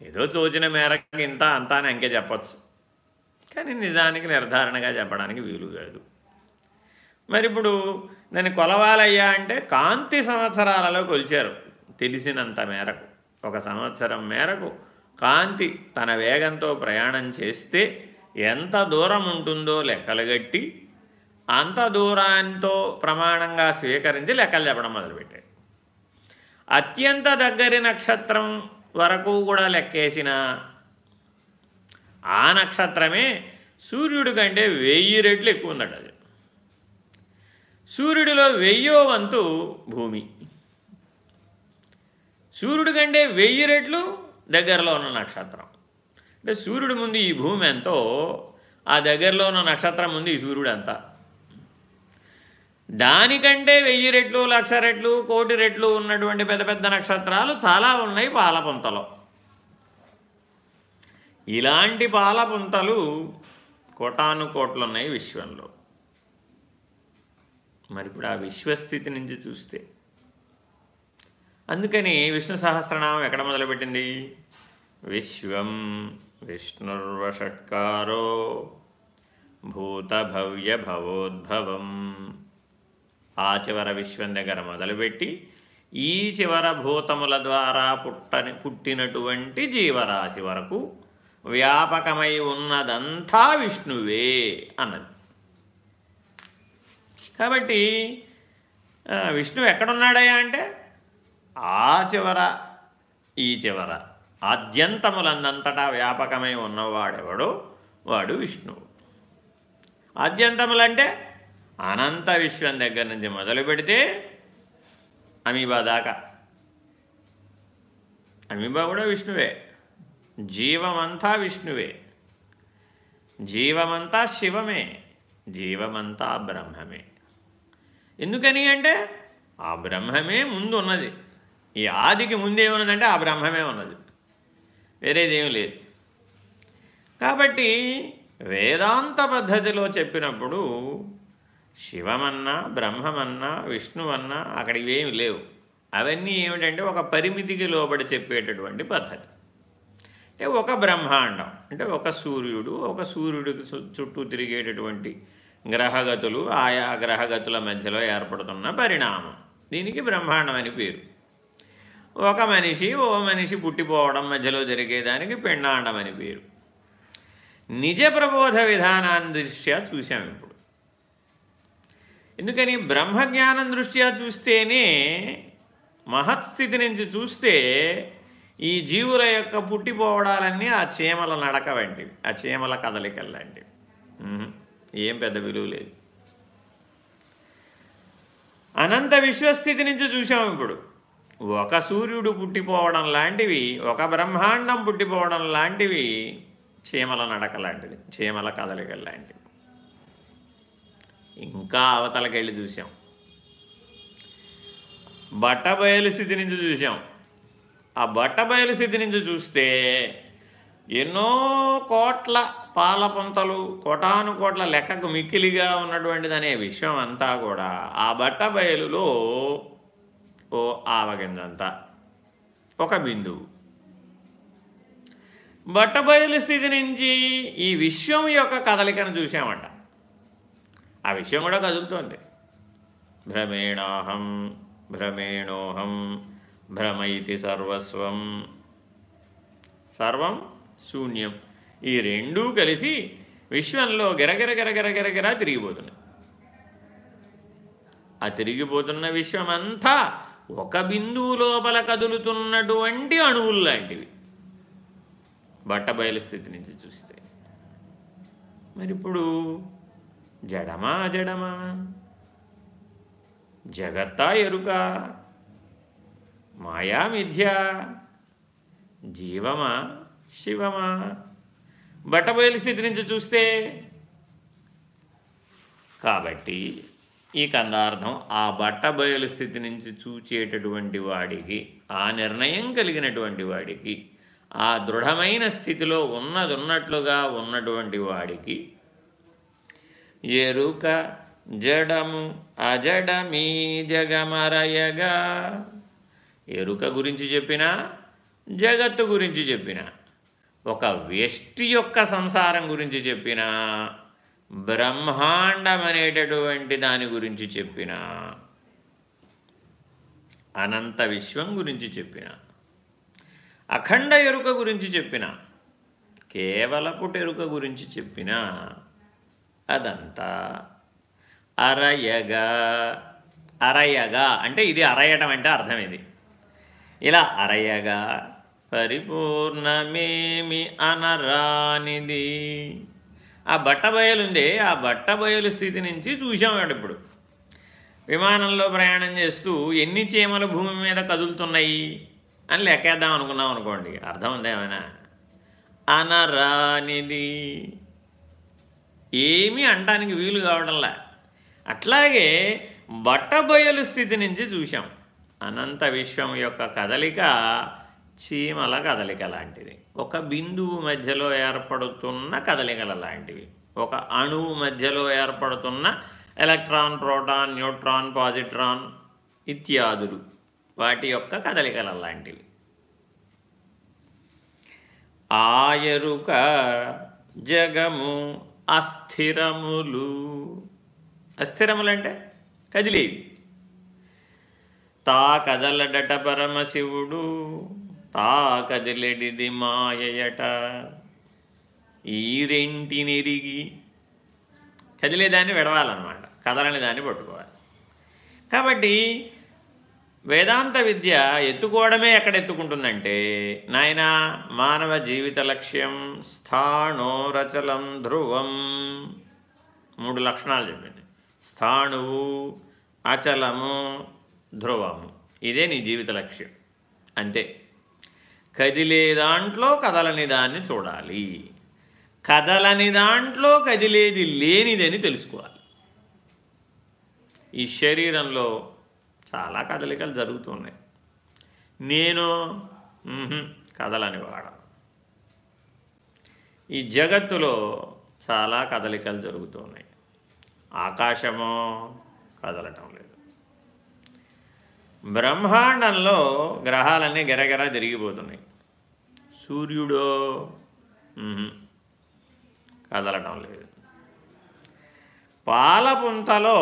ఏదో తోచిన మేరకు ఇంత అంతా అని అంకే చెప్పచ్చు. కానీ నిజానికి నిర్ధారణగా చెప్పడానికి వీలు కాదు. మరి ఇప్పుడు నేను కొలవాలయ్యా అంటే కాంతి సంవత్సరాలలో కొలిచారు. తెలిసినంత మేరకు ఒక సంవత్సరం మేరకు కాంతి తన వేగంతో ప్రయాణం చేస్తే ఎంత దూరం ఉంటుందో లెక్కలుగట్టి అంత దూరాంతో ప్రమాణంగా స్వీకరించి లెక్కలు చెప్పడం మొదలుపెట్టాడు. అత్యంత దగ్గరి నక్షత్రం వరకు కూడా లెక్కేసిన ఆ నక్షత్రమే సూర్యుడి కంటే వెయ్యి రెట్లు ఎక్కువ ఉందట అది. సూర్యుడిలో వెయ్యో వంతు భూమి. సూర్యుడి కంటే వెయ్యి రెట్లు దగ్గరలో ఉన్న నక్షత్రం. అంటే సూర్యుడి ముందు ఈ భూమి ఎంతో ఆ దగ్గరలో ఉన్న నక్షత్రం ముందు ఈ సూర్యుడు ఎంత? దానికంటే వెయ్యి రెట్లు లక్ష రెట్లు కోటి రెట్లు ఉన్నటువంటి పెద్ద పెద్ద నక్షత్రాలు చాలా ఉన్నాయి పాలపుంతలో. ఇలాంటి పాలపుంతలు కోటాను కోట్లు ఉన్నాయి విశ్వంలో. మరి ఇప్పుడు ఆ విశ్వస్థితి నుంచి చూస్తే అందుకని విష్ణు సహస్రనామం ఎక్కడ మొదలుపెట్టింది? విశ్వం విష్ణుర్వషట్కారో భూతభవ్య భవోద్భవం ఆ చివర విశ్వం దగ్గర మొదలుపెట్టి ఈ చివర భూతముల ద్వారా పుట్టని పుట్టినటువంటి జీవరాశి వరకు వ్యాపకమై ఉన్నదంతా విష్ణువే అన్నది. కాబట్టి విష్ణువు ఎక్కడున్నాడయ్యా అంటే ఆ చివర ఈ చివర. ఆద్యంతములందంతటా వ్యాపకమై ఉన్నవాడెవడో? వాడు విష్ణువు. ఆద్యంతములంటే అనంత విశ్వం దగ్గర నుంచి మొదలు పెడితే అమీబా దాకా. అమీబా కూడా విష్ణువే. జీవమంతా విష్ణువే. జీవమంతా శివమే. జీవమంతా బ్రహ్మమే. ఎందుకని అంటే ఆ బ్రహ్మమే ముందు ఉన్నది ఈ ఆదికి ముందేమున్నదంటే ఆ బ్రహ్మమే ఉన్నది. వేరేదేం లేదు. కాబట్టి వేదాంత పద్ధతిలో చెప్పినప్పుడు శివమన్నా బ్రహ్మమన్నా విష్ణువన్నా అక్కడ ఇవేమి లేవు. అవన్నీ ఏమిటంటే ఒక పరిమితికి లోబడి చెప్పేటటువంటి పద్ధతి. అంటే ఒక బ్రహ్మాండం అంటే ఒక సూర్యుడు ఒక సూర్యుడికి చుట్టూ తిరిగేటటువంటి గ్రహగతులు ఆయా గ్రహగతుల మధ్యలో ఏర్పడుతున్న పరిణామం. దీనికి బ్రహ్మాండం అని పేరు. ఒక మనిషి ఓ మనిషి పుట్టిపోవడం మధ్యలో జరిగేదానికి పిండాండం పేరు. నిజ ప్రబోధ విధానాన్ని దృష్ట్యా చూసాం ఇప్పుడు. ఎందుకని? బ్రహ్మజ్ఞానం దృష్ట్యా చూస్తేనే మహత్స్థితి నుంచి చూస్తే ఈ జీవుల యొక్క పుట్టిపోవడాలన్నీ ఆ చీమల నడక వంటివి ఆ చీమల కదలికలు లాంటివి. ఏం పెద్ద విలువ లేదు. అనంత విశ్వస్థితి నుంచి చూసాం ఇప్పుడు. ఒక సూర్యుడు పుట్టిపోవడం లాంటివి ఒక బ్రహ్మాండం పుట్టిపోవడం లాంటివి చీమల నడక లాంటిది చీమల కదలికలు లాంటివి. ఇంకా అవతలకెళ్ళి చూసాం బట్ట బయలు స్థితి నుంచి చూసాం ఆ బట్ట బయలు స్థితి నుంచి చూస్తే ఎన్నో కోట్ల పాలపుంతలు కోటాను కోట్ల లెక్కకు మిక్కిలిగా ఉన్నటువంటిది అనే విషయం అంతా కూడా ఆ బట్ట బయలులో ఓ ఆవగింజంత ఒక బిందువు. బట్టబయలు స్థితి నుంచి ఈ విశ్వం యొక్క కదలికను చూసామంట ఆ విషయం కూడా కదులుతోంది. భ్రమేణాహం భ్రమేణోహం భ్రమైతి సర్వస్వం. సర్వం శూన్యం. ఈ రెండూ కలిసి విశ్వంలో గిరగిర గిరగిర గిరగిర తిరిగిపోతున్నాయి. ఆ తిరిగిపోతున్న విశ్వమంతా ఒక బిందువు లోపల కదులుతున్నటువంటి అణువులు లాంటివి. బట్ట బయలు స్థితి నుంచి చూస్తే. మరి ఇప్పుడు జడమా? అజడమా జగత్తా ఎరుక? మాయా మిథ్య? జీవమా శివమా? బట్టబయలు స్థితి నుంచి చూస్తే. కాబట్టి ఈ కందార్థం ఆ బట్టబయలు స్థితి నుంచి చూచేటటువంటి వాడికి ఆ నిర్ణయం కలిగినటువంటి వాడికి ఆ దృఢమైన స్థితిలో ఉన్నదున్నట్లుగా ఉన్నటువంటి వాడికి ఎరుక జడము అజడమీ జగమరయగా ఎరుక గురించి చెప్పినా జగత్తు గురించి చెప్పిన ఒక వ్యష్టి యొక్క సంసారం గురించి చెప్పిన బ్రహ్మాండం అనేటటువంటి దాని గురించి చెప్పిన అనంత విశ్వం గురించి చెప్పిన అఖండ ఎరుక గురించి చెప్పిన కేవలపుట ఎరుక గురించి చెప్పిన అదంతా అరయగా అరయగా అంటే ఇది అరయటం అంటే అర్థం ఇది. ఇలా అరయగా పరిపూర్ణమేమి అనరానిది. ఆ బట్ట బయలుండే ఆ బట్ట బయలు స్థితి నుంచి చూసాం ఇప్పుడు? విమానంలో ప్రయాణం చేస్తూ ఎన్ని చీమలు భూమి మీద కదులుతున్నాయి అని లెక్కేద్దాం అనుకున్నాం అనుకోండి. అర్థం ఉందేమైనా అనరానిది. ఏమీ అంటానికి వీలు కావడంలా. అట్లాగే బట్టబయలు స్థితి నుంచి చూసాం అనంత విశ్వం యొక్క కదలిక చీమల కదలిక లాంటిది. ఒక బిందువు మధ్యలో ఏర్పడుతున్న కదలికల లాంటివి ఒక అణువు మధ్యలో ఏర్పడుతున్న ఎలక్ట్రాన్ ప్రోటాన్ న్యూట్రాన్ పాజిట్రాన్ ఇత్యాదులు. వాటి యొక్క కదలికల లాంటివి. ఆయరుక జగము అస్థిరములు. అస్థిరములంటే కదిలేవి. తా కదలడట పరమశివుడు. తా కదిలెడిది మాయయట. ఈ రెంటినిరిగి కదిలేదాన్ని విడవాలన్నమాట. కదలని దాన్ని పట్టుకోవాలి. కాబట్టి వేదాంత విద్య ఎత్తుకోవడమే ఎక్కడ ఎత్తుకుంటుందంటే నాయన మానవ జీవిత లక్ష్యం స్థాణోరచలం ధ్రువం. మూడు లక్షణాలు చెప్పింది స్థాణువు అచలము ధ్రువము. ఇదే నీ జీవిత లక్ష్యం. అంతే. కదిలే దాంట్లో కదలని దాన్ని చూడాలి. కదలని దాంట్లో కదిలేది లేనిదని తెలుసుకోవాలి. ఈ శరీరంలో చాలా కదలికలు జరుగుతున్నాయి. నేను కదలని వాడ ఈ జగత్తులో చాలా కదలికలు జరుగుతున్నాయి. ఆకాశమో కదలటం లేదు. బ్రహ్మాండంలో గ్రహాలన్నీ గెరగెర జరిగిపోతున్నాయి. సూర్యుడో? కదలటం లేదు. పాలపుంతలో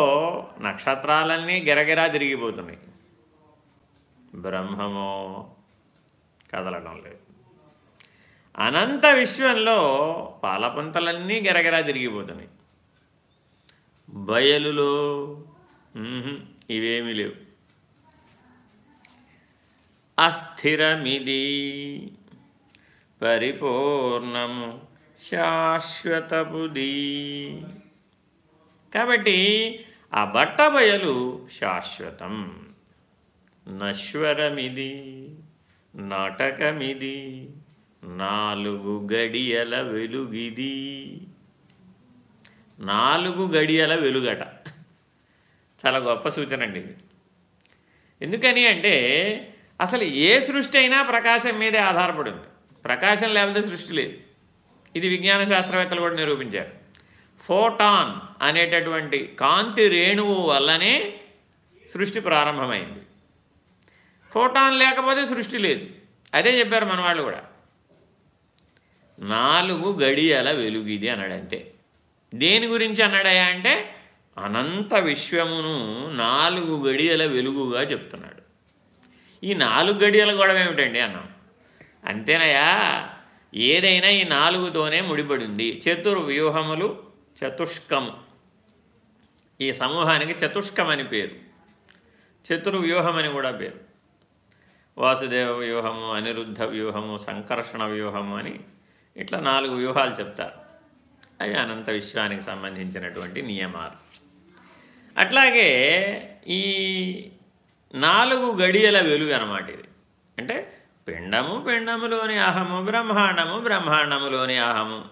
నక్షత్రాలన్నీ గిరగిరా తిరిగిపోతున్నాయి బ్రహ్మమో? కదలడం లేదు. అనంత విశ్వంలో పాలపుంతలన్నీ గిరగిరా తిరిగిపోతున్నాయి బయలులో? ఇవేమీ లేవు. అస్థిరమిది. పరిపూర్ణము శాశ్వతపుది కాబట్టి ఆ బట్టబయలు శాశ్వతం. నశ్వరమిది నాటకమిది నాలుగు గడియల వెలుగిది. నాలుగు గడియల వెలుగట. చాలా గొప్ప సూచన అండి ఇది. ఎందుకని అంటే అసలు ఏ సృష్టి అయినా ప్రకాశం మీదే ఆధారపడింది. ప్రకాశం లేకపోతే సృష్టి లేదు. ఇది విజ్ఞాన శాస్త్రవేత్తలు కూడా నిరూపించారు. ఫోటాన్ అనేటటువంటి కాంతి రేణువు వల్లనే సృష్టి ప్రారంభమైంది. ఫోటాన్ లేకపోతే సృష్టి లేదు. అదే చెప్పారు మన వాళ్ళు కూడా. నాలుగు గడియల వెలుగిది అన్నాడు అంతే దేని గురించి అన్నాడయా అంటే అనంత విశ్వమును నాలుగు గడియల వెలుగుగా చెప్తున్నాడు. ఈ నాలుగు గడియల గొడవ ఏమిటండి అన్నాం. అంతేనయా ఏదైనా ఈ నాలుగుతోనే ముడిపడింది. చతుర్వ్యూహములు చతుష్కము. ఈ సమూహానికి చతుష్కం అని పేరు. చతుర్వ్యూహం అని కూడా పేరు. వాసుదేవ వ్యూహము అనిరుద్ధ వ్యూహము సంకర్షణ వ్యూహము అని ఇట్లా నాలుగు వ్యూహాలు చెప్తారు. అవి అనంత విశ్వానికి సంబంధించినటువంటి నియమాలు. అట్లాగే ఈ నాలుగు గడియల వెలుగు అనమాట ఇది. అంటే పిండము పిండములోని అహము బ్రహ్మాండము బ్రహ్మాండములోని అహము.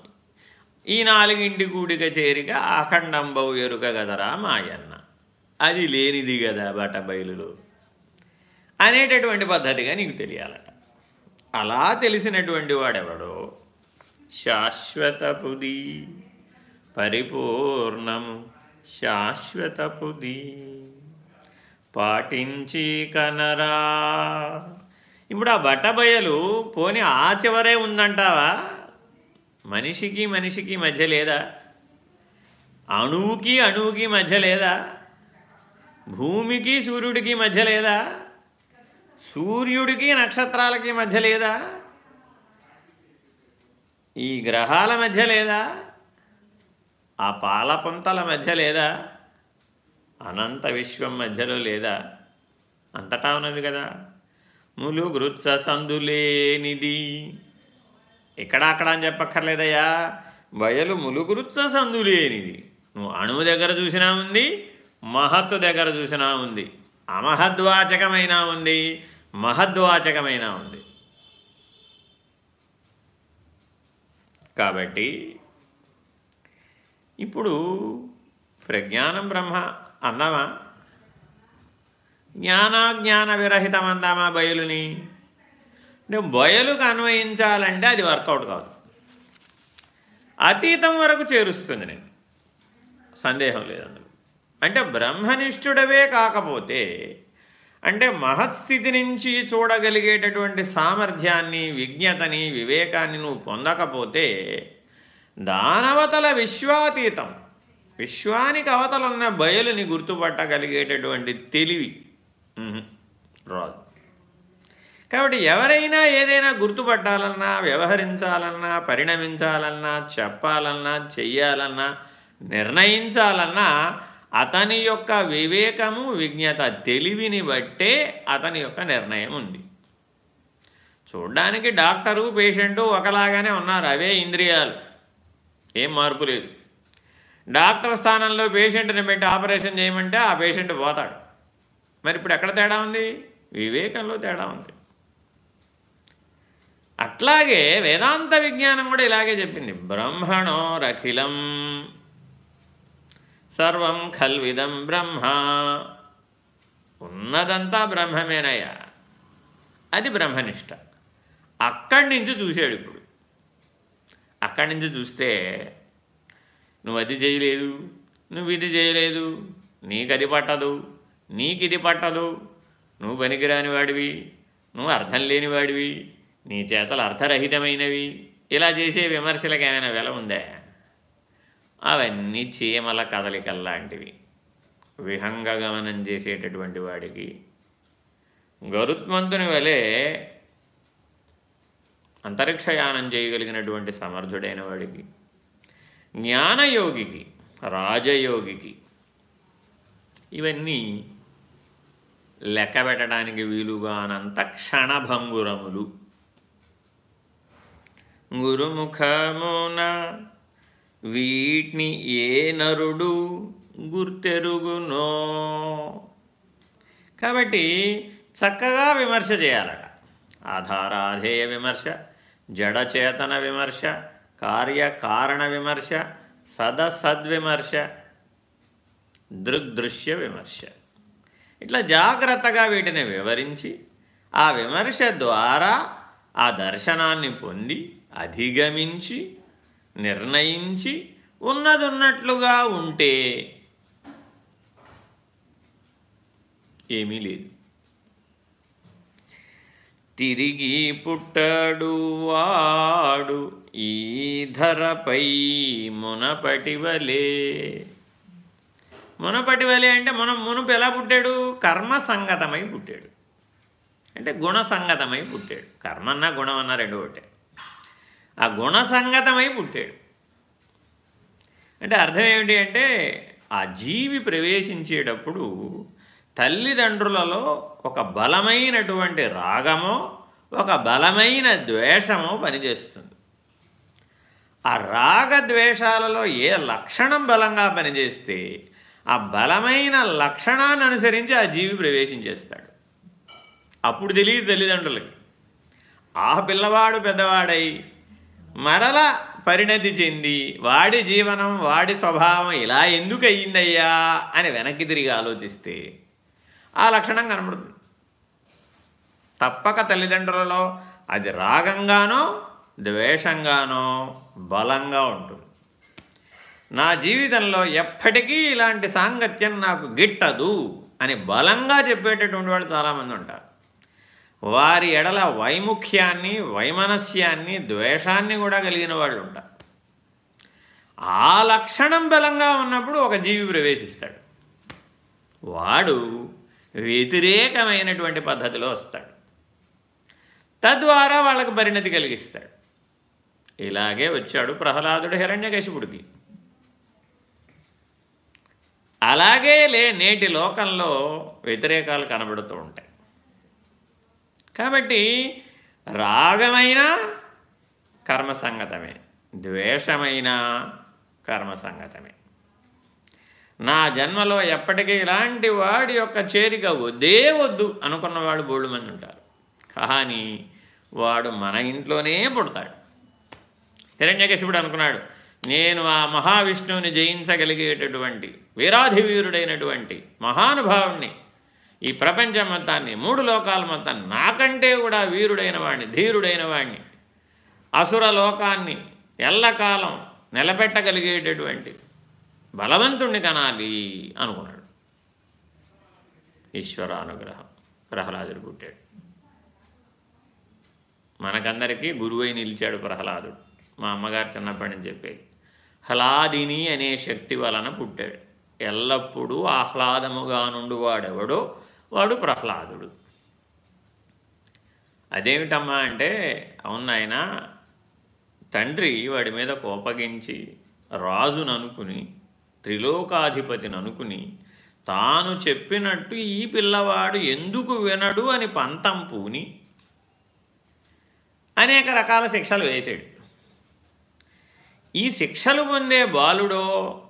ఈ నాలుగింటి కూడిక చేరిక అఖండంబవు ఎరుక గదరా మాయన్న. అది లేనిది కదా బట బయలులో అనేటటువంటి పద్ధతిగా నీకు తెలియాలట. అలా తెలిసినటువంటి వాడెవడో? శాశ్వతపుది. పరిపూర్ణము శాశ్వతపుది. పాటించి కనరా. ఇప్పుడు ఆ బట్టబయలు పోని ఆ చివరే ఉందంటావా? మనిషికి మనిషికి మధ్య లేదా? అణువుకి అణువుకి మధ్య లేదా? భూమికి సూర్యుడికి మధ్య లేదా? సూర్యుడికి నక్షత్రాలకి మధ్య లేదా? ఈ గ్రహాల మధ్య లేదా? ఆ పాలపుంతల మధ్య లేదా? అనంత విశ్వం మధ్యలో లేదా? అంతటా ఉన్నది కదా. ములు సందులేనిది ఇక్కడ అక్కడ అని చెప్పక్కర్లేదయ్యా. బయలు ములుగురుచ్చ సందులేనిది నువ్వు అణువు దగ్గర చూసినా ఉంది మహత్తు దగ్గర చూసినా ఉంది అమహద్వాచకమైన ఉంది మహద్వాచకమైన ఉంది. కాబట్టి ఇప్పుడు ప్రజ్ఞానం బ్రహ్మ అన్నామా జ్ఞానాజ్ఞాన విరహితం అందామా బయలుని? అంటే బయలుకు అన్వయించాలంటే అది వర్కౌట్ కాదు. అతీతం వరకు చేరుస్తుంది నేను. సందేహం లేదందుకు అంటే బ్రహ్మనిష్ఠుడవే కాకపోతే అంటే మహత్స్థితి నుంచి చూడగలిగేటటువంటి సామర్థ్యాన్ని విజ్ఞతని వివేకాన్ని నువ్వు పొందకపోతే దానవతల విశ్వాతీతం విశ్వానికి అవతలున్న బయలుని గుర్తుపట్టగలిగేటటువంటి తెలివి. రాదు. కాబట్టి ఎవరైనా ఏదైనా గుర్తుపట్టాలన్నా వ్యవహరించాలన్నా పరిణమించాలన్నా చెప్పాలన్నా చెయ్యాలన్నా నిర్ణయించాలన్నా అతని యొక్క వివేకము విజ్ఞత తెలివిని బట్టే అతని యొక్క నిర్ణయం ఉంది. చూడ్డానికి డాక్టరు పేషెంటు ఒకలాగానే ఉన్నారు అవే ఇంద్రియాలు. ఏం మార్పు లేదు. డాక్టర్ స్థానంలో పేషెంట్ని పెట్టి ఆపరేషన్ చేయమంటే ఆ పేషెంట్ పోతాడు. మరి ఇప్పుడు ఎక్కడ తేడా ఉంది? వివేకంలో తేడా ఉంది. అట్లాగే వేదాంత విజ్ఞానం కూడా ఇలాగే చెప్పింది. బ్రహ్మణో రఖిలం సర్వం ఖల్విదం బ్రహ్మ. ఉన్నదంతా బ్రహ్మమేనయ్యా. అది బ్రహ్మనిష్ట. అక్కడి నుంచి చూశాడు ఇప్పుడు. అక్కడి నుంచి చూస్తే నువ్వు అది చేయలేదు నువ్వు ఇది చేయలేదు నీకు అది పట్టదు నీకు ఇది పట్టదు. నువ్వు పనికిరాని వాడివి నువ్వు అర్థం లేనివాడివి నీ చేతలు అర్థరహితమైనవి. ఇలా చేసే విమర్శలకు ఏమైనా వెల ఉందా? అవన్నీ చీమల కదలికల్లాంటివి. విహంగగమనం చేసేటటువంటి వాడికి గరుత్మంతుని వలె అంతరిక్షయానం చేయగలిగినటువంటి సమర్థుడైన వాడికి జ్ఞానయోగికి రాజయోగికి ఇవన్నీ లెక్క పెట్టడానికి వీలుగానంత క్షణభంగురములు. గురుముఖమున వీటిని ఏ నరుడు గుర్తెరుగునో. కాబట్టి చక్కగా విమర్శ చేయాలట. ఆధారాధేయ విమర్శ జడచేతన విమర్శ కార్యకారణ విమర్శ సదసద్విమర్శ దృగ్దృశ్య విమర్శ. ఇట్లా జాగ్రత్తగా వీటిని వివరించి ఆ విమర్శ ద్వారా ఆ దర్శనాన్ని పొంది అధిగమించి నిర్ణయించి ఉన్నదున్నట్లుగా ఉంటే ఏమీ లేదు. తిరిగి పుట్టడు వాడు ఈ ధరపై మునపటివలే మునపటివలే అంటే మనం మునుపు ఎలా పుట్టాడు? కర్మ సంగతమై పుట్టాడు. అంటే గుణ సంగతమై పుట్టాడు. కర్మ గుణమన్నా గుణం రెండు ఒకటే. ఆ గుణ సంగతమై పుట్టాడు. అంటే అర్థం ఏమిటి అంటే ఆ జీవి ప్రవేశించేటప్పుడు తల్లిదండ్రులలో ఒక బలమైనటువంటి రాగమో ఒక బలమైన ద్వేషమో పనిచేస్తుంది. ఆ రాగద్వేషాలలో ఏ లక్షణం బలంగా పనిచేస్తే ఆ బలమైన లక్షణాన్ని అనుసరించి ఆ జీవి ప్రవేశించేస్తాడు. అప్పుడు తెలియదు తల్లిదండ్రులకి. ఆ పిల్లవాడు పెద్దవాడై మరల పరిణతి చెంది వాడి జీవనం వాడి స్వభావం ఇలా ఎందుకు అయ్యిందయ్యా అని వెనక్కి తిరిగి ఆలోచిస్తే ఆ లక్షణం కనబడుతుంది. తప్పక తల్లిదండ్రులలో అది రాగంగానో ద్వేషంగానో బలంగా ఉంటుంది. నా జీవితంలో ఎప్పటికీ ఇలాంటి సాంగత్యం నాకు గిట్టదు అని బలంగా చెప్పేటటువంటి వాళ్ళు చాలామంది ఉంటారు. వారి ఎడల వైముఖ్యాన్ని వైమనస్యాన్ని ద్వేషాన్ని కూడా కలిగిన వాళ్ళు ఉంటారు. ఆ లక్షణం బలంగా ఉన్నప్పుడు ఒక జీవి ప్రవేశిస్తాడు. వాడు వ్యతిరేకమైనటువంటి పద్ధతిలో వస్తాడు. తద్వారా వాళ్ళకు పరిణతి కలిగిస్తాడు. ఇలాగే వచ్చాడు ప్రహ్లాదుడు హిరణ్యకశిపుడికి. అలాగే లే నేటి లోకంలో వ్యతిరేకాలు కనబడుతూ ఉంటాయి. కాబట్టి రాగమైన కర్మ సంగతమే ద్వేషమైన కర్మసంగతమే నా జన్మలో ఎప్పటికీ ఇలాంటి వాడి యొక్క చేరిక వద్దే వద్దు అనుకున్నవాడు బోళ్ళు మంది ఉంటారు. కానీ వాడు మన ఇంట్లోనే పుడతాడు. హిరణ్యకశిపుడు అనుకున్నాడు నేను ఆ మహావిష్ణువుని జయించగలిగేటటువంటి వీరాధివీరుడైనటువంటి మహానుభావుణ్ణి. ఈ ప్రపంచం మొత్తాన్ని మూడు లోకాల మొత్తాన్ని నాకంటే కూడా వీరుడైన వాడిని ధీరుడైన వాడిని అసుర లోకాన్ని ఎల్లకాలం నిలబెట్టగలిగేటటువంటి బలవంతుణ్ణి కనాలి అనుకున్నాడు. ఈశ్వరానుగ్రహం ప్రహ్లాదుడు పుట్టాడు. మనకందరికీ గురువై నిలిచాడు ప్రహ్లాదుడు. మా అమ్మగారు చిన్నప్పటి నుంచి చెప్పేది. హ్లాదిని అనే శక్తి వలన పుట్టాడు. ఎల్లప్పుడూ ఆహ్లాదముగా నుండి వాడెవడో వాడు ప్రహ్లాదుడు. అదేమిటమ్మా అంటే అవునాయన తండ్రి వాడి మీద కోపగించి రాజును అనుకుని త్రిలోకాధిపతిని అనుకుని తాను చెప్పినట్టు ఈ పిల్లవాడు ఎందుకు వినడు అని పంతం పూని అనేక రకాల శిక్షలు వేసాడు ఈ శిక్షలు పొందే బాలుడో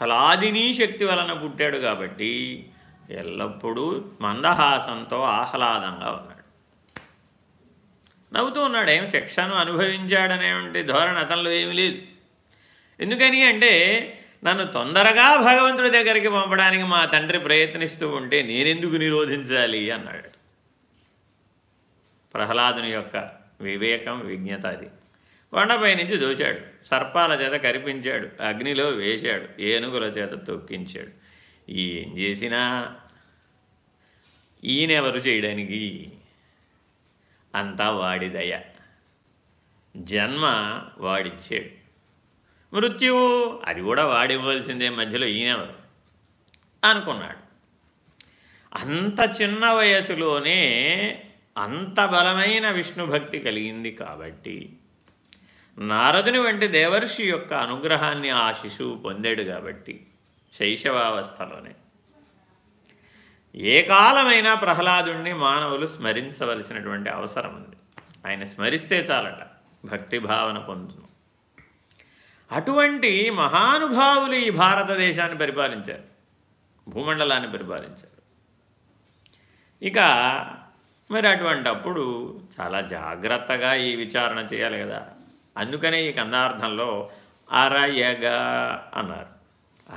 హలాదినీ శక్తి వలన పుట్టాడు కాబట్టి ఎల్లప్పుడూ మందహాసంతో ఆహ్లాదంగా ఉన్నాడు. నవ్వుతూ ఉన్నాడు ఏం శిక్షను అనుభవించాడనేటువంటి ధోరణి అతనిలో ఏమీ లేదు. ఎందుకని అంటే నన్ను తొందరగా భగవంతుడి దగ్గరికి పంపడానికి మా తండ్రి ప్రయత్నిస్తూ ఉంటే నేనెందుకు నిరోధించాలి? అన్నాడు. ప్రహ్లాదుని యొక్క వివేకం విజ్ఞత అది. కొండపై నుంచి దూశాడు. సర్పాల చేత కరిపించాడు. అగ్నిలో వేశాడు. ఏనుగుల చేత తొక్కించాడు. ఏం చేసినా ఈయనెవరు చేయడానికి? అంతా వాడి దయ. జన్మ వాడిచ్చాడు. మృత్యువు అది కూడా వాడివ్వాల్సిందే మధ్యలో ఈయనెవరు? అనుకున్నాడు. అంత చిన్న వయసులోనే అంత బలమైన విష్ణు భక్తి కలిగింది కాబట్టి నారదుని వంటి దేవర్షి యొక్క అనుగ్రహాన్ని ఆ శిశువు పొందాడు కాబట్టి శైశవావస్థలోనే. ఏ కాలమైనా ప్రహ్లాదుణ్ణి మానవులు స్మరించవలసినటువంటి అవసరం ఉంది. ఆయన స్మరిస్తే చాలట భక్తి భావన పొందును. అటువంటి మహానుభావులు ఈ భారతదేశాన్ని పరిపాలించారు భూమండలాన్ని పరిపాలించారు. ఇక మరి అటువంటప్పుడు చాలా జాగ్రత్తగా ఈ విచారణ చేయాలి కదా. అందుకనే ఈ కందార్థంలో అరయగా అన్నారు.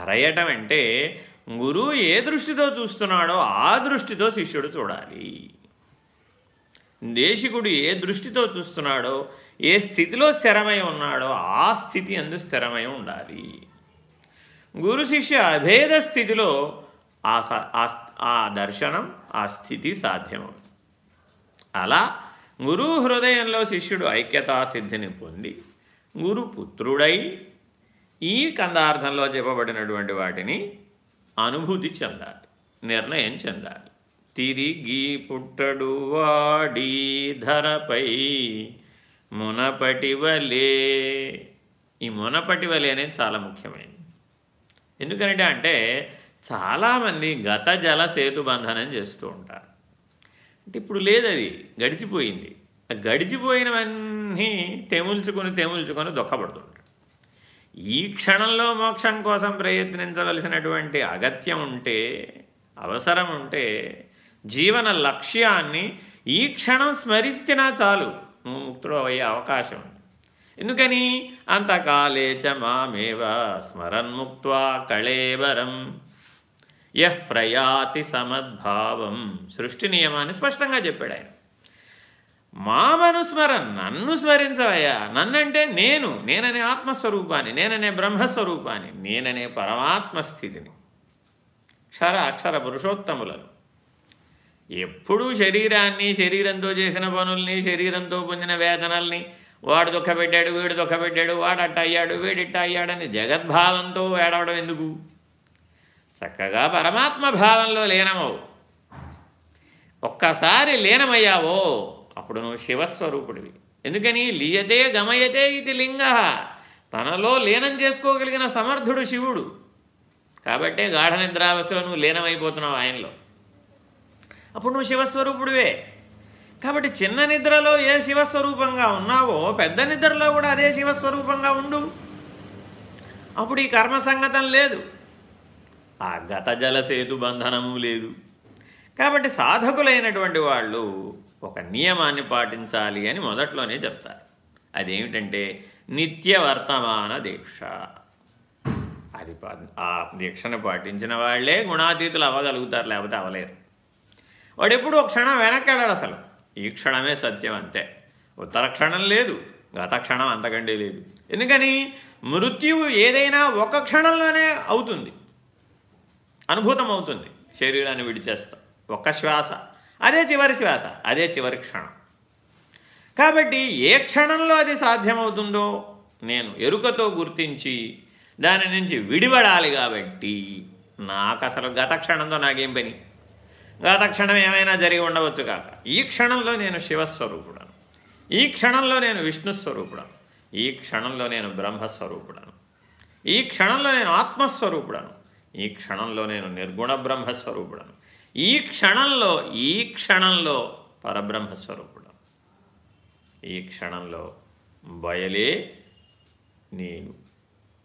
అరయటం అంటే గురువు ఏ దృష్టితో చూస్తున్నాడో ఆ దృష్టితో శిష్యుడు చూడాలి. దేశికుడు ఏ దృష్టితో చూస్తున్నాడో ఏ స్థితిలో స్థిరమై ఉన్నాడో ఆ స్థితి అందు స్థిరమై ఉండాలి. గురు శిష్య అభేద స్థితిలో ఆ ఆ దర్శనం ఆ స్థితి సాధ్యమవుతుంది. అలా గురువు హృదయంలో శిష్యుడు ఐక్యతా సిద్ధిని పొంది గురుపుత్రుడై ఈ కందార్థంలో చెప్పబడినటువంటి వాటిని అనుభూతి చెందాలి నిర్ణయం చెందాలి. తిరిగి పుట్టడు వాడి ధరపై మునపటివలే ఈ మునపటివలే అనేది చాలా ముఖ్యమైనది. ఎందుకంటే అంటే చాలామంది గత జల సేతు బంధనం చేస్తూ ఉంటారు. అంటే ఇప్పుడు లేదు అది గడిచిపోయింది గడిచిపోయినవన్నీ తెముల్చుకొని తెముల్చుకొని దుఃఖపడుతుంటాడు ఈ క్షణంలో మోక్షం కోసం ప్రయత్నించవలసినటువంటి అగత్యం ఉంటే అవసరం ఉంటే జీవన లక్ష్యాన్ని ఈ క్షణం స్మరిస్తున్నా చాలు. నువ్వు ముక్తుడు అయ్యే అవకాశం ఉంది. ఎందుకని? అంతకాలే చ మామేవ స్మరన్ముక్వా కళేవరం యహ్ ప్రయాతి సమద్భావం. సృష్టి నియమాన్ని స్పష్టంగా చెప్పాడు ఆయన. మామనుస్మరన్ నన్ను స్మరించవయ్యా. నన్నంటే నేను నేననే ఆత్మస్వరూపాన్ని నేననే బ్రహ్మస్వరూపాన్ని నేననే పరమాత్మ స్థితిని క్షర అక్షర పురుషోత్తములను. ఎప్పుడూ శరీరాన్ని శరీరంతో చేసిన పనుల్ని శరీరంతో పొందిన వేదనల్ని వాడు దుఃఖపెట్టాడు వీడు దుఃఖపెట్టాడు వాడు అట్ట అయ్యాడు వీడిట్ట అయ్యాడని జగద్భావంతో ఏడవడం ఎందుకు? చక్కగా పరమాత్మ భావంలో లీనమవు. ఒక్కసారి లీనమయ్యావో అప్పుడు నువ్వు శివస్వరూపుడివి. ఎందుకని లీయతే గమయతే ఇది లింగ. తనలో లీనం చేసుకోగలిగిన సమర్థుడు శివుడు. కాబట్టే గాఢ నిద్రావస్థలో నువ్వు లీనమైపోతున్నావు ఆయనలో. అప్పుడు నువ్వు శివస్వరూపుడివే. కాబట్టి చిన్న నిద్రలో ఏ శివస్వరూపంగా ఉన్నావో పెద్ద నిద్రలో కూడా అదే శివస్వరూపంగా ఉండు. అప్పుడు ఈ కర్మ సంగతం లేదు. ఆ గత జలసేతు బంధనము లేదు. కాబట్టి సాధకులైనటువంటి వాళ్ళు ఒక నియమాన్ని పాటించాలి అని మొదట్లోనే చెప్తారు. అదేమిటంటే నిత్య వర్తమాన దీక్ష. అది ఆ దీక్షను పాటించిన వాళ్ళే గుణాతీతులు అవ్వగలుగుతారు లేకపోతే అవ్వలేరు. వాడు ఎప్పుడు ఒక క్షణం వెనక్కి అసలు. ఈ క్షణమే సత్యం అంతే. ఉత్తర క్షణం లేదు గత క్షణం అంతకంటే లేదు. ఎందుకని? మృత్యువు ఏదైనా ఒక క్షణంలోనే అవుతుంది. అనుభూతం అవుతుంది శరీరాన్ని విడిచేస్తాం. ఒక్క శ్వాస. అదే చివరి శ్వాస. అదే చివరి క్షణం. కాబట్టి ఏ క్షణంలో అది సాధ్యమవుతుందో నేను ఎరుకతో గుర్తించి దాని నుంచి విడిపడాలి కాబట్టి నాకు అసలు గత క్షణంతో నాకేం పని? గత క్షణం ఏమైనా జరిగి ఉండవచ్చు కాక. ఈ క్షణంలో నేను శివస్వరూపుడను. ఈ క్షణంలో నేను విష్ణుస్వరూపుడను. ఈ క్షణంలో నేను బ్రహ్మస్వరూపుడను. ఈ క్షణంలో నేను ఆత్మస్వరూపుడను. ఈ క్షణంలో నేను నిర్గుణ బ్రహ్మస్వరూపుడను. ఈ క్షణంలో ఈ క్షణంలో పరబ్రహ్మస్వరూపుడను. ఈ క్షణంలో బయలే నేను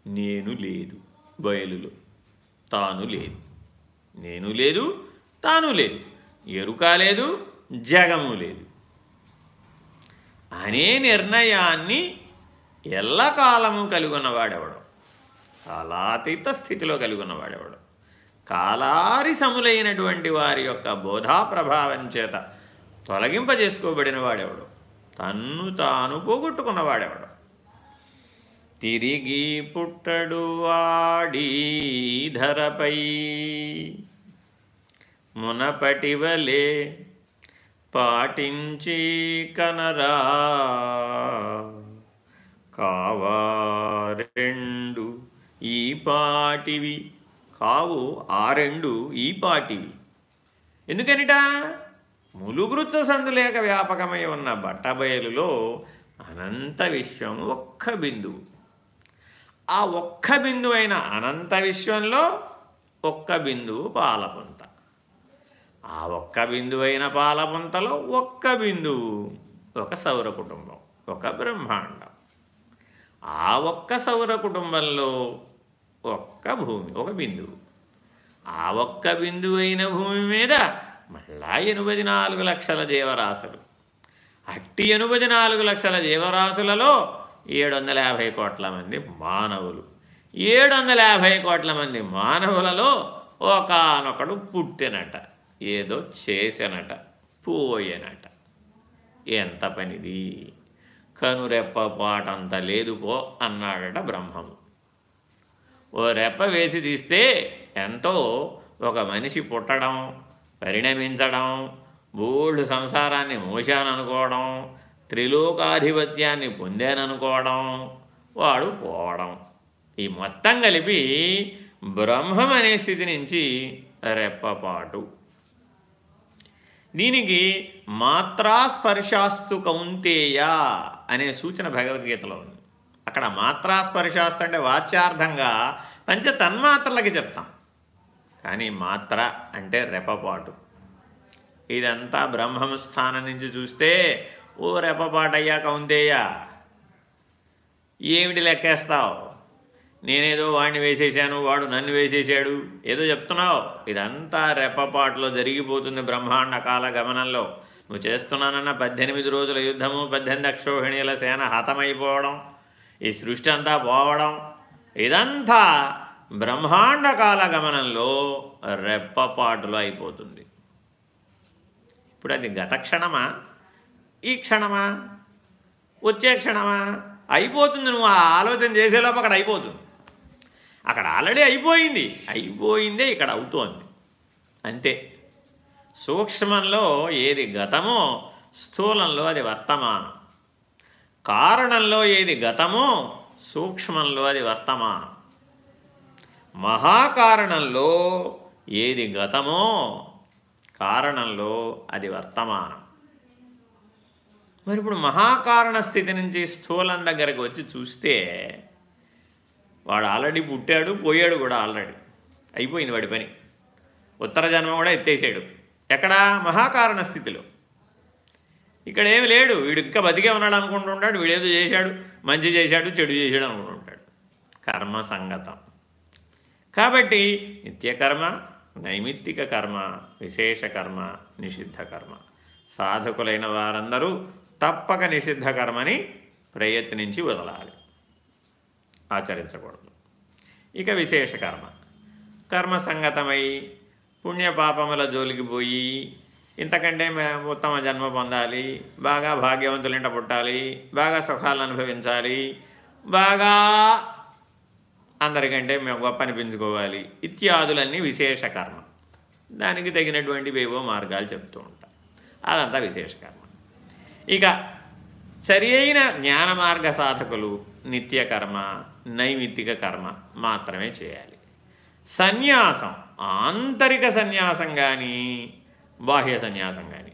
నేను లేదు బయలులో తాను లేదు నేను లేదు తాను లేదు ఎరుక లేదు జగము లేదు. అనే నిర్ణయాన్ని ఎల్లకాలము కలిగి ఉన్నవాడెవడం కాలాతీత స్థితిలో కలిగి ఉన్నవాడెవడం కాలారి సములైనటువంటి వారి యొక్క బోధా ప్రభావం చేత తొలగింపజేసుకోబడిన వాడెవడు తన్ను తాను పోగొట్టుకున్నవాడెవడు? తిరిగి పుట్టడు వాడి ధరపై. మునపటివలే పాటించి కనరా. కావారెండు ఈ పాటివి. కావు ఆ రెండు ఈ పాటివి. ఎందుకనిట? ములుగురుచ్చ సందులేక వ్యాపకమై ఉన్న బట్టబయలులో అనంత విశ్వం ఒక్క బిందువు. ఆ ఒక్క బిందువు అయిన అనంత విశ్వంలో ఒక్క బిందువు పాలపుంత. ఆ ఒక్క బిందువు అయిన పాలపుంతలో ఒక్క బిందువు ఒక సౌర కుటుంబం ఒక బ్రహ్మాండం. ఆ ఒక్క సౌర కుటుంబంలో ఒక్క భూమి ఒక బిందువు. ఆ ఒక్క బిందువైన భూమి మీద మళ్ళా ఎనభై నాలుగు లక్షల జీవరాశులు. అట్టి ఎనభై నాలుగు లక్షల జీవరాశులలో ఏడు వందల యాభై కోట్ల మంది మానవులు. ఏడు వందల యాభై కోట్ల మంది మానవులలో ఒకనొకడు పుట్టినట ఏదో చేసినట పోయినట. ఎంత పనిది? కనురెప్ప పాటంత లేదు పో అన్నాడట బ్రహ్మము. ఓ రెప్ప వేసి తీస్తే ఎంతో ఒక మనిషి పుట్టడం పరిణమించడం బోల్డ్ సంసారాన్ని మోశాననుకోవడం త్రిలోకాధిపత్యాన్ని పొందాననుకోవడం వాడు పోవడం. ఈ మొత్తం కలిపి బ్రహ్మం అనే స్థితి నుంచి రెప్పపాటు దీనికి మాత్రాస్పర్శాస్తు కౌంతేయ అనే సూచన భగవద్గీతలో ఉంది. అక్కడ మాత్రాస్పర్శాస్తు అంటే వాచ్యార్థంగా పంచ తన్మాత్రలకి చెప్తాం. కానీ మాత్ర అంటే రెపపాటు. ఇదంతా బ్రహ్మం స్థానం నుంచి చూస్తే ఓ రెపపాటయ్యా కౌంతేయ్యా ఏమిటి లెక్కేస్తావు? నేనేదో వాడిని వేసేసాను వాడు నన్ను వేసేసాడు ఏదో చెప్తున్నావు? ఇదంతా రెప్పపాటులో జరిగిపోతుంది బ్రహ్మాండ కాల గమనంలో. నువ్వు చేస్తున్నానన్న పద్దెనిమిది రోజుల యుద్ధము పద్దెనిమిది అక్షోహిణీల సేన హతమైపోవడం ఈ సృష్టి అంతా పోవడం ఇదంతా బ్రహ్మాండ కాల గమనంలో రెప్పపాటులో అయిపోతుంది. ఇప్పుడు అది గత క్షణమా? ఈ క్షణమా? వచ్చే క్షణమా? అయిపోతుంది నువ్వు ఆ ఆలోచన చేసేలోపు అక్కడ అయిపోతుంది. అక్కడ ఆల్రెడీ అయిపోయింది. అయిపోయిందే ఇక్కడ అవుతోంది. అంతే. సూక్ష్మంలో ఏది గతమో స్థూలంలో అది వర్తమానం. కారణంలో ఏది గతమో సూక్ష్మంలో అది వర్తమా మహాకారణంలో ఏది గతమో కారణంలో అది వర్తమానం. మరి ఇప్పుడు మహాకారణ స్థితి నుంచి స్థూలం దగ్గరకు వచ్చి చూస్తే వాడు ఆల్రెడీ పుట్టాడు పోయాడు కూడా ఆల్రెడీ. అయిపోయింది వాడి పని. ఉత్తర జన్మ కూడా ఎత్తేసాడు. ఎక్కడ? మహాకారణ స్థితిలో. ఇక్కడ ఏమి లేడు. వీడు ఇంకా బతికే ఉన్నాడు అనుకుంటుంటాడు. వీడేదో చేశాడు. మంచి చేశాడు చెడు చేశాడు అనుకుంటుంటాడు. కర్మ సంగతం. కాబట్టి నిత్యకర్మ నైమిత్తిక కర్మ విశేష కర్మ నిషిద్ధ కర్మ. సాధకులైన వారందరూ తప్పక నిషిద్ధ కర్మని ప్రయత్నించి వదలాలి. ఆచరించకూడదు. ఇక విశేష కర్మ. కర్మ సంగతమై పుణ్యపాపముల జోలికి పోయి ఇంతకంటే ఉత్తమ జన్మ పొందాలి. బాగా భాగ్యవంతులింట పుట్టాలి. బాగా సుఖాలను అనుభవించాలి. బాగా అందరికంటే మేము గొప్ప అనిపించుకోవాలి. ఇత్యాదులన్నీ విశేష కర్మ. దానికి తగినటువంటి వేవో మార్గాలు చెప్తూ ఉంటాం. అదంతా విశేష కర్మ. ఇక సరి అయిన జ్ఞాన మార్గ సాధకులు నిత్య కర్మ నైమిత్తిక కర్మ మాత్రమే చేయాలి. సన్యాసం ఆంతరిక సన్యాసం కానీ బాహ్య సన్యాసం కానీ.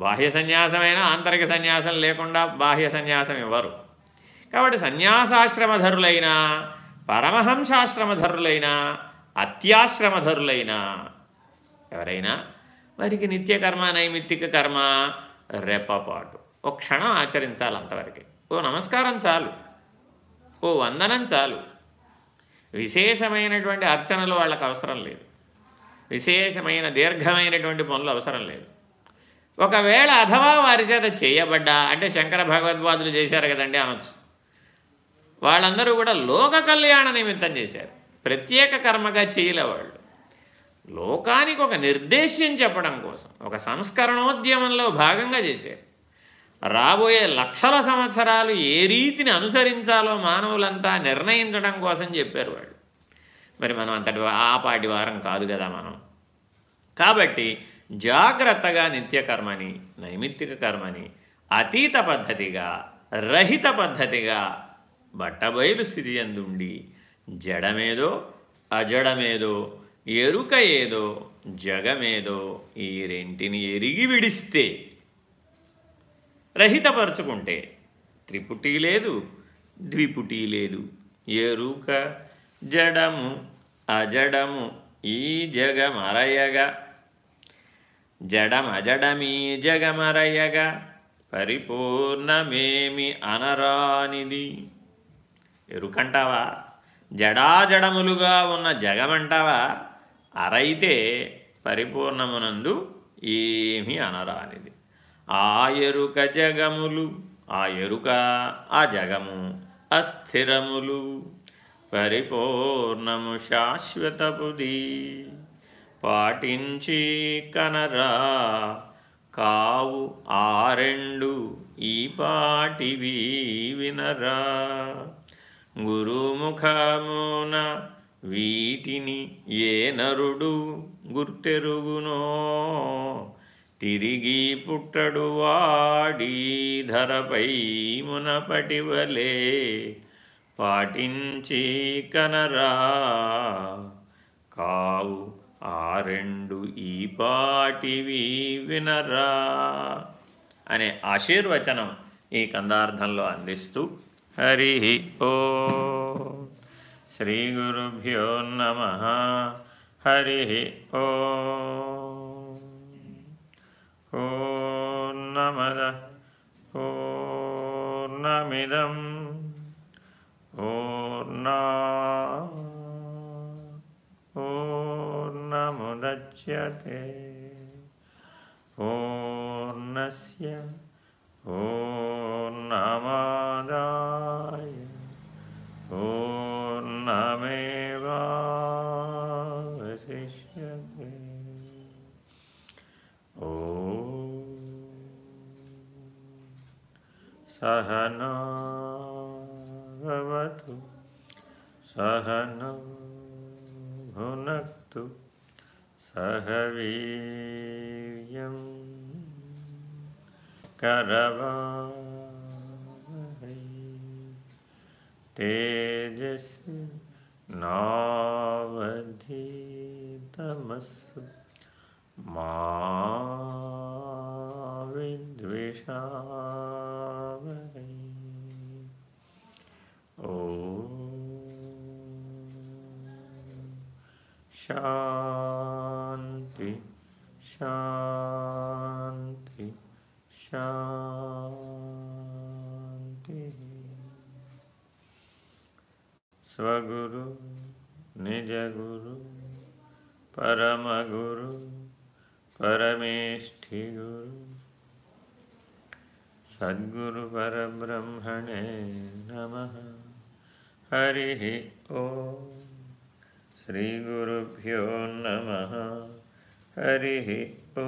బాహ్య సన్యాసమైనా ఆంతరిక సన్యాసం లేకుండా బాహ్య సన్యాసం ఇవ్వరు. కాబట్టి సన్యాసాశ్రమధరులైన పరమహంసాశ్రమధరులైన అత్యాశ్రమధరులైన ఎవరైనా వారికి నిత్యకర్మ నైమిత్తిక కర్మ రెప్పపాటు. ఒక క్షణం ఆచరించాలి అంతవరకు. ఓ నమస్కారం చాలు. ఓ వందనం చాలు. విశేషమైనటువంటి అర్చనలు వాళ్ళకు అవసరం లేదు. విశేషమైన దీర్ఘమైనటువంటి పనులు అవసరం లేదు. ఒకవేళ అథవా వారి చేత చేయబడ్డా అంటే శంకర భగవద్వాదులు చేశారు కదండి అనొచ్చు. వాళ్ళందరూ కూడా లోక కళ్యాణ నిమిత్తం చేశారు. ప్రత్యేక కర్మగా చేయలే వాళ్ళు లోకానికి ఒక నిర్దేశ్యం చెప్పడం కోసం ఒక సంస్కరణోద్యమంలో భాగంగా చేశారు. రాబోయే లక్షల సంవత్సరాలు ఏ రీతిని అనుసరించాలో మానవులంతా నిర్ణయించడం కోసం చెప్పారు వాళ్ళు. మరి మనం అంతటి ఆపాటి వారం కాదు కదా మనం. కాబట్టి జాగ్రత్తగా నిత్యకర్మని నైమిత్తిక కర్మని అతీత పద్ధతిగా రహిత పద్ధతిగా బట్టబయలు స్థితి ఎందుండి జడమేదో అజడమేదో ఎరుక ఏదో జగమేదో ఈ రెంటిని ఎరిగి విడిస్తే రహితపరుచుకుంటే త్రిపుటి లేదు ద్విపుటి లేదు ఎరుక జడము అజడము ఈ జగమరయగా. జడమజడమీ జగమరయగా పరిపూర్ణమేమి అనరానిది. ఎరుకంటావా? జడాజడములుగా ఉన్న జగమంటావా? అరైతే పరిపూర్ణమునందు ఏమి అనరానిది. ఆ ఎరుక జగములు ఆ ఎరుక ఆ జగము అస్థిరములు. పరిపూర్ణము శాశ్వతపుది పాటించి కనరా కావు ఆరెండు ఈ పాటివి వినరా. గురుముఖమున వీటిని ఏ నరుడు గుర్తెరుగునో. తిరిగి పుట్టడు వాడి ధరపై మునపటివలే. పాటించి కనరా. కావు ఆ రెండు ఈ పాటివి వినరా. అనే ఆశీర్వచనం ఈ కందార్థంలో అందిస్తూ హరి ఓ. శ్రీ గురుభ్యో నమ. హరి ఓ. నమద. పూర్ణమిదం पूर्णामुदच्यते पूर्णस्य पूर्णमादाय पूर्णमेवावशिष्यते ॐ सहना सहनावतु सहनौ भुनक्तु। सह वीर्यं करवावहै तेजस्य नावधीतमस्तु। मा विद्विषावहै शांति शांति शांति। स्वगुरु निज गुरु परम गुरु परमेष्ठि गुरु। सद्गुरु परब्रह्मणे नमः। హరి ఓ శ్రీగురుభ్యో నమ హరి ఓ